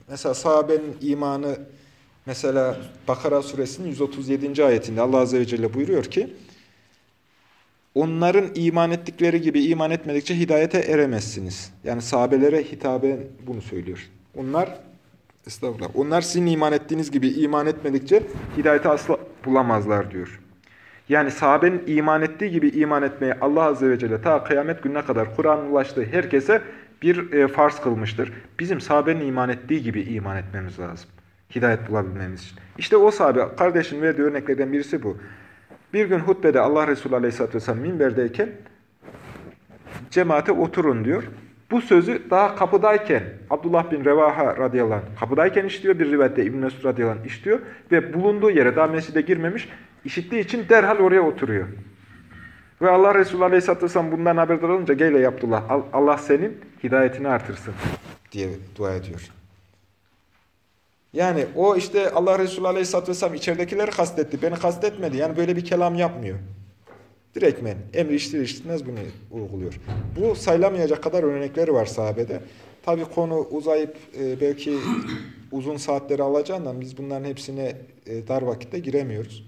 mesela sahabenin imanı mesela Bakara suresinin 137. ayetinde Allah Azze ve Celle buyuruyor ki onların iman ettikleri gibi iman etmedikçe hidayete eremezsiniz. Yani sahabelere hitaben bunu söylüyor. Onlar estağfurullah. Onlar sizin iman ettiğiniz gibi iman etmedikçe hidayete asla bulamazlar diyor. Yani sahabenin iman ettiği gibi iman etmeyi Allah Azze ve Celle ta kıyamet gününe kadar Kur'an'ın ulaştığı herkese bir e, farz kılmıştır. Bizim sahabenin iman ettiği gibi iman etmemiz lazım. Hidayet bulabilmemiz için. İşte o sahabe, kardeşin verdiği örneklerden birisi bu. Bir gün hutbede Allah Resulü Aleyhisselatü Vesselam minberdeyken cemaate oturun diyor. Bu sözü daha kapıdayken Abdullah bin Revaha radıyallahu anh kapıdayken işliyor. Bir rivayette İbn Mesud radıyallahu anh işliyor. Ve bulunduğu yere daha mescide girmemiş. işittiği için derhal oraya oturuyor. Ve Allah Resulü Aleyhisselatü Vesselam bundan haberdar olunca gel ey Abdullah Al- Allah senin hidayetini artırsın diye dua ediyor. Yani o işte Allah Resulü Aleyhisselatü Vesselam içeridekileri kastetti. Beni kastetmedi. Yani böyle bir kelam yapmıyor. Direktmen emri iştir işitmez bunu uyguluyor. Bu sayılamayacak kadar örnekleri var sahabede. Tabi konu uzayıp e, belki uzun saatleri alacağından biz bunların hepsine e, dar vakitte giremiyoruz.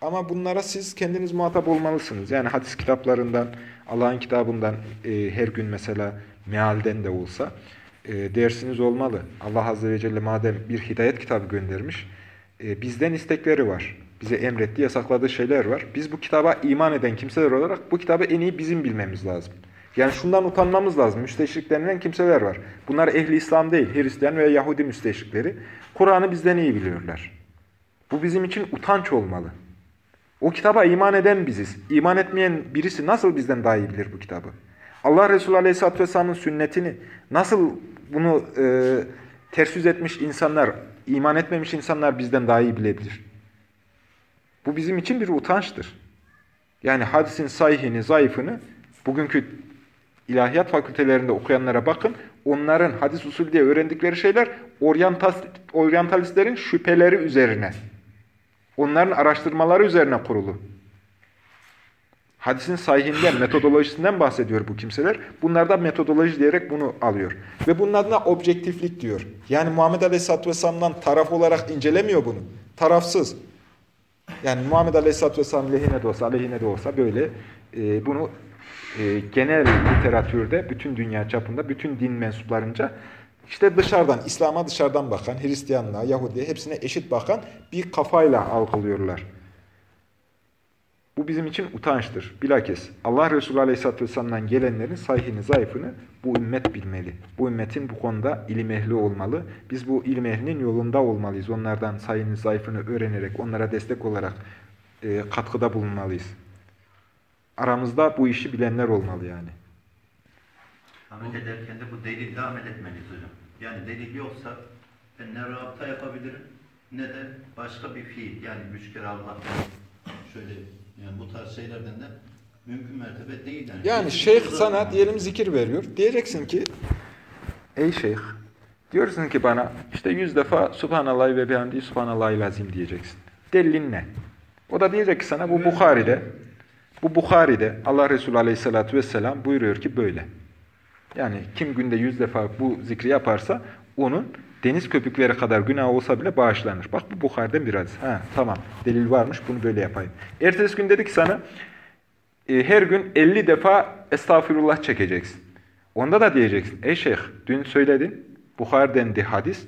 Ama bunlara siz kendiniz muhatap olmalısınız. Yani hadis kitaplarından, Allah'ın kitabından e, her gün mesela mealden de olsa e, dersiniz olmalı. Allah Azze ve Celle madem bir hidayet kitabı göndermiş, e, bizden istekleri var. Bize emrettiği, yasakladığı şeyler var. Biz bu kitaba iman eden kimseler olarak bu kitabı en iyi bizim bilmemiz lazım. Yani şundan utanmamız lazım. Müsteşrik denilen kimseler var. Bunlar ehli İslam değil, Hristiyan veya Yahudi müsteşrikleri. Kur'an'ı bizden iyi biliyorlar. Bu bizim için utanç olmalı. O kitaba iman eden biziz. İman etmeyen birisi nasıl bizden daha iyi bilir bu kitabı? Allah Resulü Aleyhisselatü Vesselam'ın sünnetini nasıl bunu e, ters yüz etmiş insanlar, iman etmemiş insanlar bizden daha iyi bilebilir. Bu bizim için bir utançtır. Yani hadisin sahihini, zayıfını bugünkü ilahiyat fakültelerinde okuyanlara bakın. Onların hadis usulü diye öğrendikleri şeyler oryantalistlerin şüpheleri üzerine. Onların araştırmaları üzerine kurulu. Hadisin sahihinden, metodolojisinden bahsediyor bu kimseler. Bunlar da metodoloji diyerek bunu alıyor. Ve bunun adına objektiflik diyor. Yani Muhammed Aleyhisselatü Vesselam'dan taraf olarak incelemiyor bunu. Tarafsız. Yani Muhammed Aleyhisselatü Vesselam lehine de olsa, aleyhine de olsa böyle e, bunu e, genel literatürde, bütün dünya çapında, bütün din mensuplarınca işte dışarıdan, İslam'a dışarıdan bakan, Hristiyanlığa, Yahudi'ye hepsine eşit bakan bir kafayla algılıyorlar. Bu bizim için utançtır. Bilakis Allah Resulü Aleyhisselatü Vesselam'dan gelenlerin sahihini, zayıfını bu ümmet bilmeli. Bu ümmetin bu konuda ilim ehli olmalı. Biz bu ilim ehlinin yolunda olmalıyız. Onlardan sahihini, zayıfını öğrenerek, onlara destek olarak e, katkıda bulunmalıyız. Aramızda bu işi bilenler olmalı yani. Amel ederken de bu delille amel etmeliyiz hocam. Yani delil yoksa ben ne rabıta yapabilirim ne de başka bir fiil. Yani üç Allah şöyle yani bu tarz şeylerden de mümkün mertebe değil. Yani, Yani şeyh sana diyelim zikir veriyor. Diyeceksin ki ey şeyh diyorsun ki bana işte yüz defa Subhanallah ve bihamdi Subhanallah lazim diyeceksin. Delilin ne? O da diyecek ki sana bu Bukhari'de bu Bukhari'de Allah Resulü Aleyhisselatü Vesselam buyuruyor ki böyle. Yani kim günde yüz defa bu zikri yaparsa onun deniz köpükleri kadar günah olsa bile bağışlanır. Bak bu Bukhari'den bir hadis. Ha, tamam delil varmış bunu böyle yapayım. Ertesi gün dedik sana e, her gün 50 defa estağfurullah çekeceksin. Onda da diyeceksin. Ey şeyh dün söyledin. Bukhari'dendi hadis.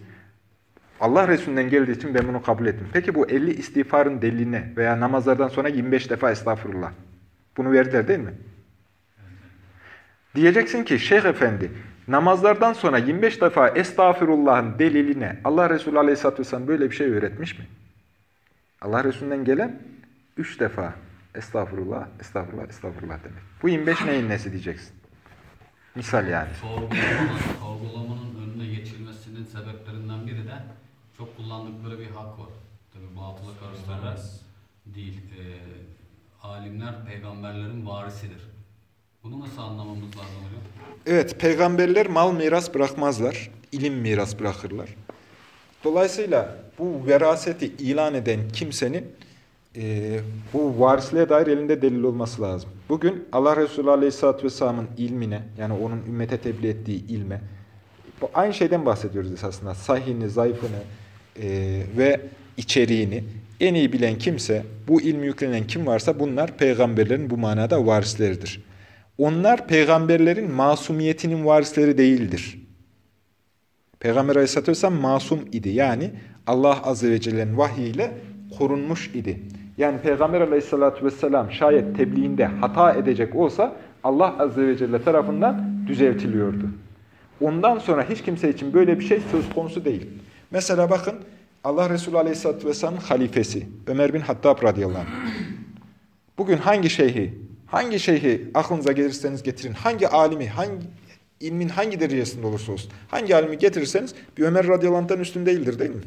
Allah Resulü'nden geldiği için ben bunu kabul ettim. Peki bu 50 istiğfarın delili ne? Veya namazlardan sonra 25 defa estağfurullah. Bunu verdiler değil mi? Diyeceksin ki Şeyh Efendi namazlardan sonra 25 defa estağfirullah'ın delili ne? Allah Resulü Aleyhisselatü Vesselam böyle bir şey öğretmiş mi? Allah Resulü'nden gelen 3 defa estağfurullah, estağfurullah, estağfurullah demek. Bu 25 neyin nesi diyeceksin? Misal yani. Sorgulamanın, sorgulamanın önüne geçilmesinin sebeplerinden biri de çok kullandıkları bir hak var. Tabi batıla karıştırarak değil. Ee, alimler peygamberlerin varisidir. Bunu nasıl anlamamız lazım hocam? Evet, peygamberler mal miras bırakmazlar, ilim miras bırakırlar. Dolayısıyla bu veraseti ilan eden kimsenin e, bu varisliğe dair elinde delil olması lazım. Bugün Allah Resulü Aleyhisselatü Vesselam'ın ilmine, yani onun ümmete tebliğ ettiği ilme, bu aynı şeyden bahsediyoruz esasında. Sahihini, zayıfını e, ve içeriğini en iyi bilen kimse, bu ilmi yüklenen kim varsa bunlar peygamberlerin bu manada varisleridir. Onlar peygamberlerin masumiyetinin varisleri değildir. Peygamber Aleyhisselatü Vesselam masum idi. Yani Allah Azze ve Celle'nin vahiyiyle korunmuş idi. Yani Peygamber Aleyhisselatü Vesselam şayet tebliğinde hata edecek olsa Allah Azze ve Celle tarafından düzeltiliyordu. Ondan sonra hiç kimse için böyle bir şey söz konusu değil. Mesela bakın Allah Resulü Aleyhisselatü Vesselam'ın halifesi Ömer bin Hattab radıyallahu anh. Bugün hangi şeyhi, hangi şeyhi aklınıza gelirseniz getirin, hangi alimi, hangi ilmin hangi derecesinde olursa olsun, hangi alimi getirirseniz bir Ömer radıyallahu üstün değildir değil mi?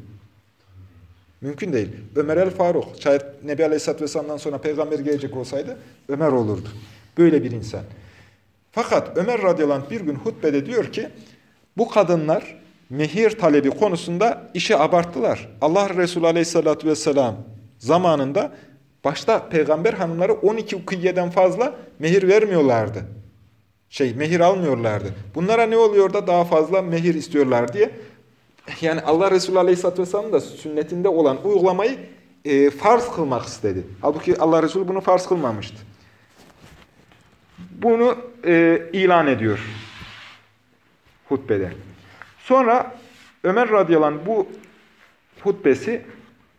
Mümkün değil. Ömer el Faruk, şayet Nebi Aleyhisselatü Vesselam'dan sonra peygamber gelecek olsaydı Ömer olurdu. Böyle bir insan. Fakat Ömer radıyallahu bir gün hutbede diyor ki, bu kadınlar mehir talebi konusunda işi abarttılar. Allah Resulü Aleyhisselatü Vesselam zamanında başta peygamber hanımları 12 ukiyeden fazla mehir vermiyorlardı. Şey mehir almıyorlardı. Bunlara ne oluyor da daha fazla mehir istiyorlar diye. Yani Allah Resulü Aleyhisselatü Vesselam da sünnetinde olan uygulamayı e, farz kılmak istedi. Halbuki Allah Resulü bunu farz kılmamıştı. Bunu e, ilan ediyor hutbede. Sonra Ömer radıyallahu anh bu hutbesi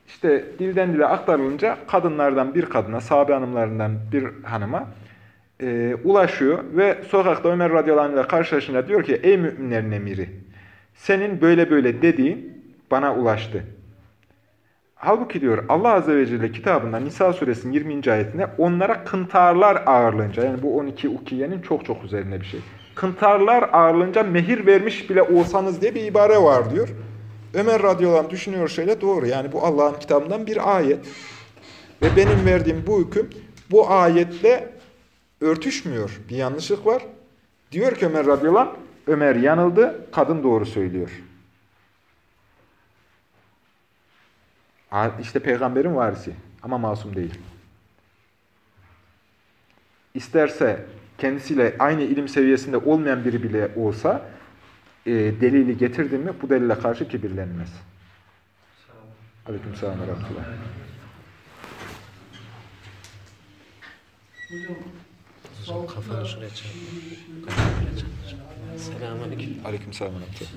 işte dilden dile aktarılınca kadınlardan bir kadına, sahabe hanımlarından bir hanıma e, ulaşıyor ve sokakta Ömer radıyallahu ile karşılaşınca diyor ki ey müminlerin emiri senin böyle böyle dediğin bana ulaştı. Halbuki diyor Allah Azze ve Celle kitabında Nisa suresinin 20. ayetinde onlara kıntarlar ağırlığınca yani bu 12 ukiyenin çok çok üzerine bir şey. Kıntarlar ağırlığınca mehir vermiş bile olsanız diye bir ibare var diyor. Ömer radıyallahu anh düşünüyor şöyle doğru. Yani bu Allah'ın kitabından bir ayet. Ve benim verdiğim bu hüküm bu ayetle örtüşmüyor. Bir yanlışlık var. Diyor ki Ömer radıyallahu Ömer yanıldı, kadın doğru söylüyor. İşte peygamberin varisi ama masum değil. İsterse kendisiyle aynı ilim seviyesinde olmayan biri bile olsa e, delili getirdi mi bu delile karşı kibirlenmez. Aleykümselam ve rahmetullah. Kafanı şuraya çek. Selamünaleyküm. Aleykümselam ve rahmetullah.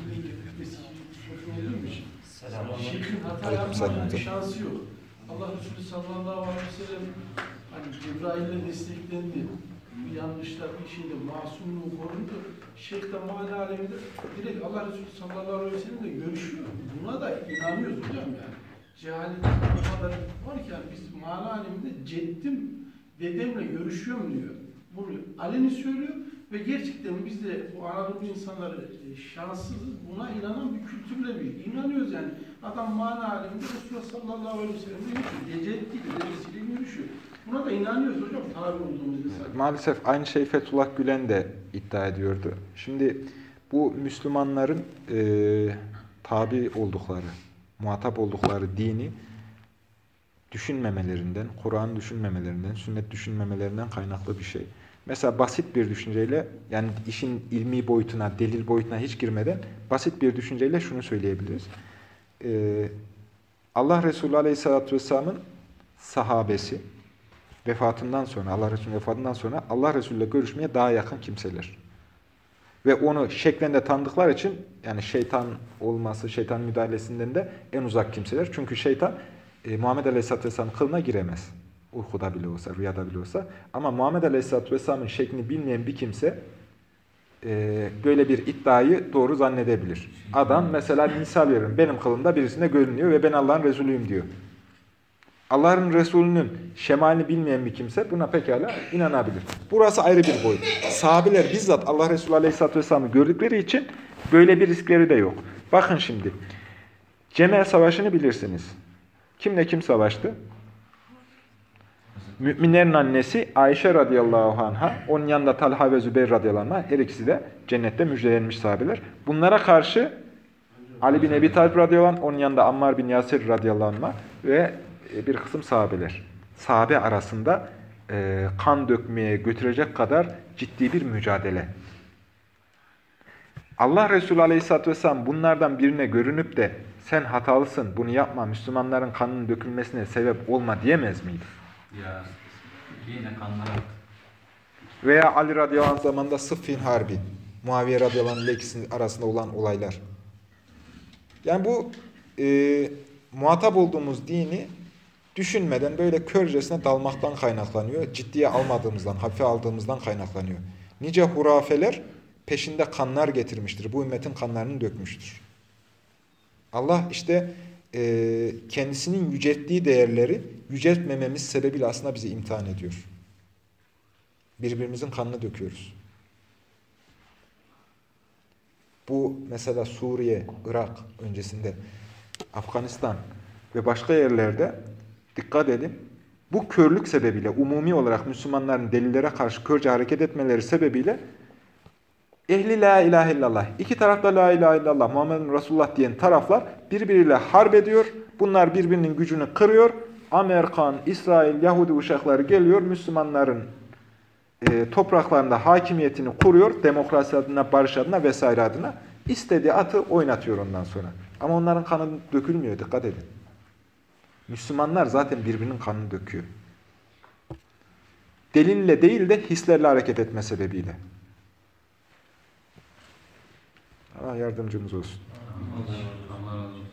Hata Aleykümselam. yapmanın şansı yok. Allah Resulü sallallahu aleyhi ve sellem hani Cebrail'le desteklendi. Bir yanlışlar bir şeyde masumluğu korundu. Şeyh de mana aleminde direkt Allah Resulü sallallahu aleyhi ve sellemle görüşüyor. Buna da inanıyoruz hocam yani. Cehaletin o kadar biz mana aleminde ceddim dedemle görüşüyorum diyor. Bunu aleni söylüyor ve gerçekten biz de bu Anadolu insanları e, şanssızız. Buna inanan bir kültürle bir inanıyoruz yani. Adam mana aleminde Resulullah sallallahu aleyhi ve sellemle görüşüyor. Gecettiği dedesiyle görüşüyor. Buna da inanıyoruz hocam tabi olduğumuz insan. Maalesef aynı şey Fethullah Gülen de iddia ediyordu. Şimdi bu Müslümanların e, tabi oldukları, muhatap oldukları dini düşünmemelerinden, Kur'an düşünmemelerinden, sünnet düşünmemelerinden kaynaklı bir şey. Mesela basit bir düşünceyle, yani işin ilmi boyutuna, delil boyutuna hiç girmeden basit bir düşünceyle şunu söyleyebiliriz. Ee, Allah Resulü Aleyhisselatü Vesselam'ın sahabesi, vefatından sonra, Allah Resulü'nün vefatından sonra Allah Resulü ile görüşmeye daha yakın kimseler. Ve onu şeklinde tanıdıkları için, yani şeytan olması, şeytan müdahalesinden de en uzak kimseler. Çünkü şeytan e, Muhammed Aleyhisselatü Vesselam kılına giremez. Uykuda bile olsa, rüyada bile olsa. Ama Muhammed Aleyhisselatü Vesselam'ın şeklini bilmeyen bir kimse e, böyle bir iddiayı doğru zannedebilir. Adam mesela misal veririm. Benim kılımda birisine görünüyor ve ben Allah'ın Resulüyüm diyor. Allah'ın Resulü'nün şemalini bilmeyen bir kimse buna pekala inanabilir. Burası ayrı bir boyut. Sahabiler bizzat Allah Resulü Aleyhisselatü Vesselam'ı gördükleri için böyle bir riskleri de yok. Bakın şimdi. Cemel Savaşı'nı bilirsiniz. Kimle kim savaştı? Müminlerin annesi Ayşe radıyallahu anha, onun yanında Talha ve Zübeyir radıyallahu anha, her ikisi de cennette müjdelenmiş sahabeler. Bunlara karşı Ali bin Ebi Talib radıyallahu anh, onun yanında Ammar bin Yasir radıyallahu anh'a ve bir kısım sahabeler. Sahabe arasında e, kan dökmeye götürecek kadar ciddi bir mücadele. Allah Resulü Aleyhisselatü Vesselam bunlardan birine görünüp de sen hatalısın, bunu yapma, Müslümanların kanının dökülmesine sebep olma diyemez miydi? Ya yine kanlara Veya Ali radıyallahu anh zamanında Sıffin Harbi, Muaviye radıyallahu anh ile ikisinin arasında olan olaylar. Yani bu e, muhatap olduğumuz dini düşünmeden böyle körcesine dalmaktan kaynaklanıyor. Ciddiye almadığımızdan, hafife aldığımızdan kaynaklanıyor. Nice hurafeler peşinde kanlar getirmiştir. Bu ümmetin kanlarını dökmüştür. Allah işte e, kendisinin yücelttiği değerleri yüceltmememiz sebebiyle aslında bizi imtihan ediyor. Birbirimizin kanını döküyoruz. Bu mesela Suriye, Irak öncesinde, Afganistan ve başka yerlerde dikkat edin. Bu körlük sebebiyle umumi olarak Müslümanların delillere karşı körce hareket etmeleri sebebiyle ehli la ilahe illallah, iki tarafta la ilahe illallah, Muhammedun Resulullah diyen taraflar birbiriyle harp ediyor. Bunlar birbirinin gücünü kırıyor. Amerikan, İsrail, Yahudi uşakları geliyor. Müslümanların e, topraklarında hakimiyetini kuruyor. Demokrasi adına, barış adına vesaire adına. istediği atı oynatıyor ondan sonra. Ama onların kanı dökülmüyor. Dikkat edin. Müslümanlar zaten birbirinin kanını döküyor. Delille değil de hislerle hareket etme sebebiyle. Allah yardımcımız olsun. Allah razı olsun.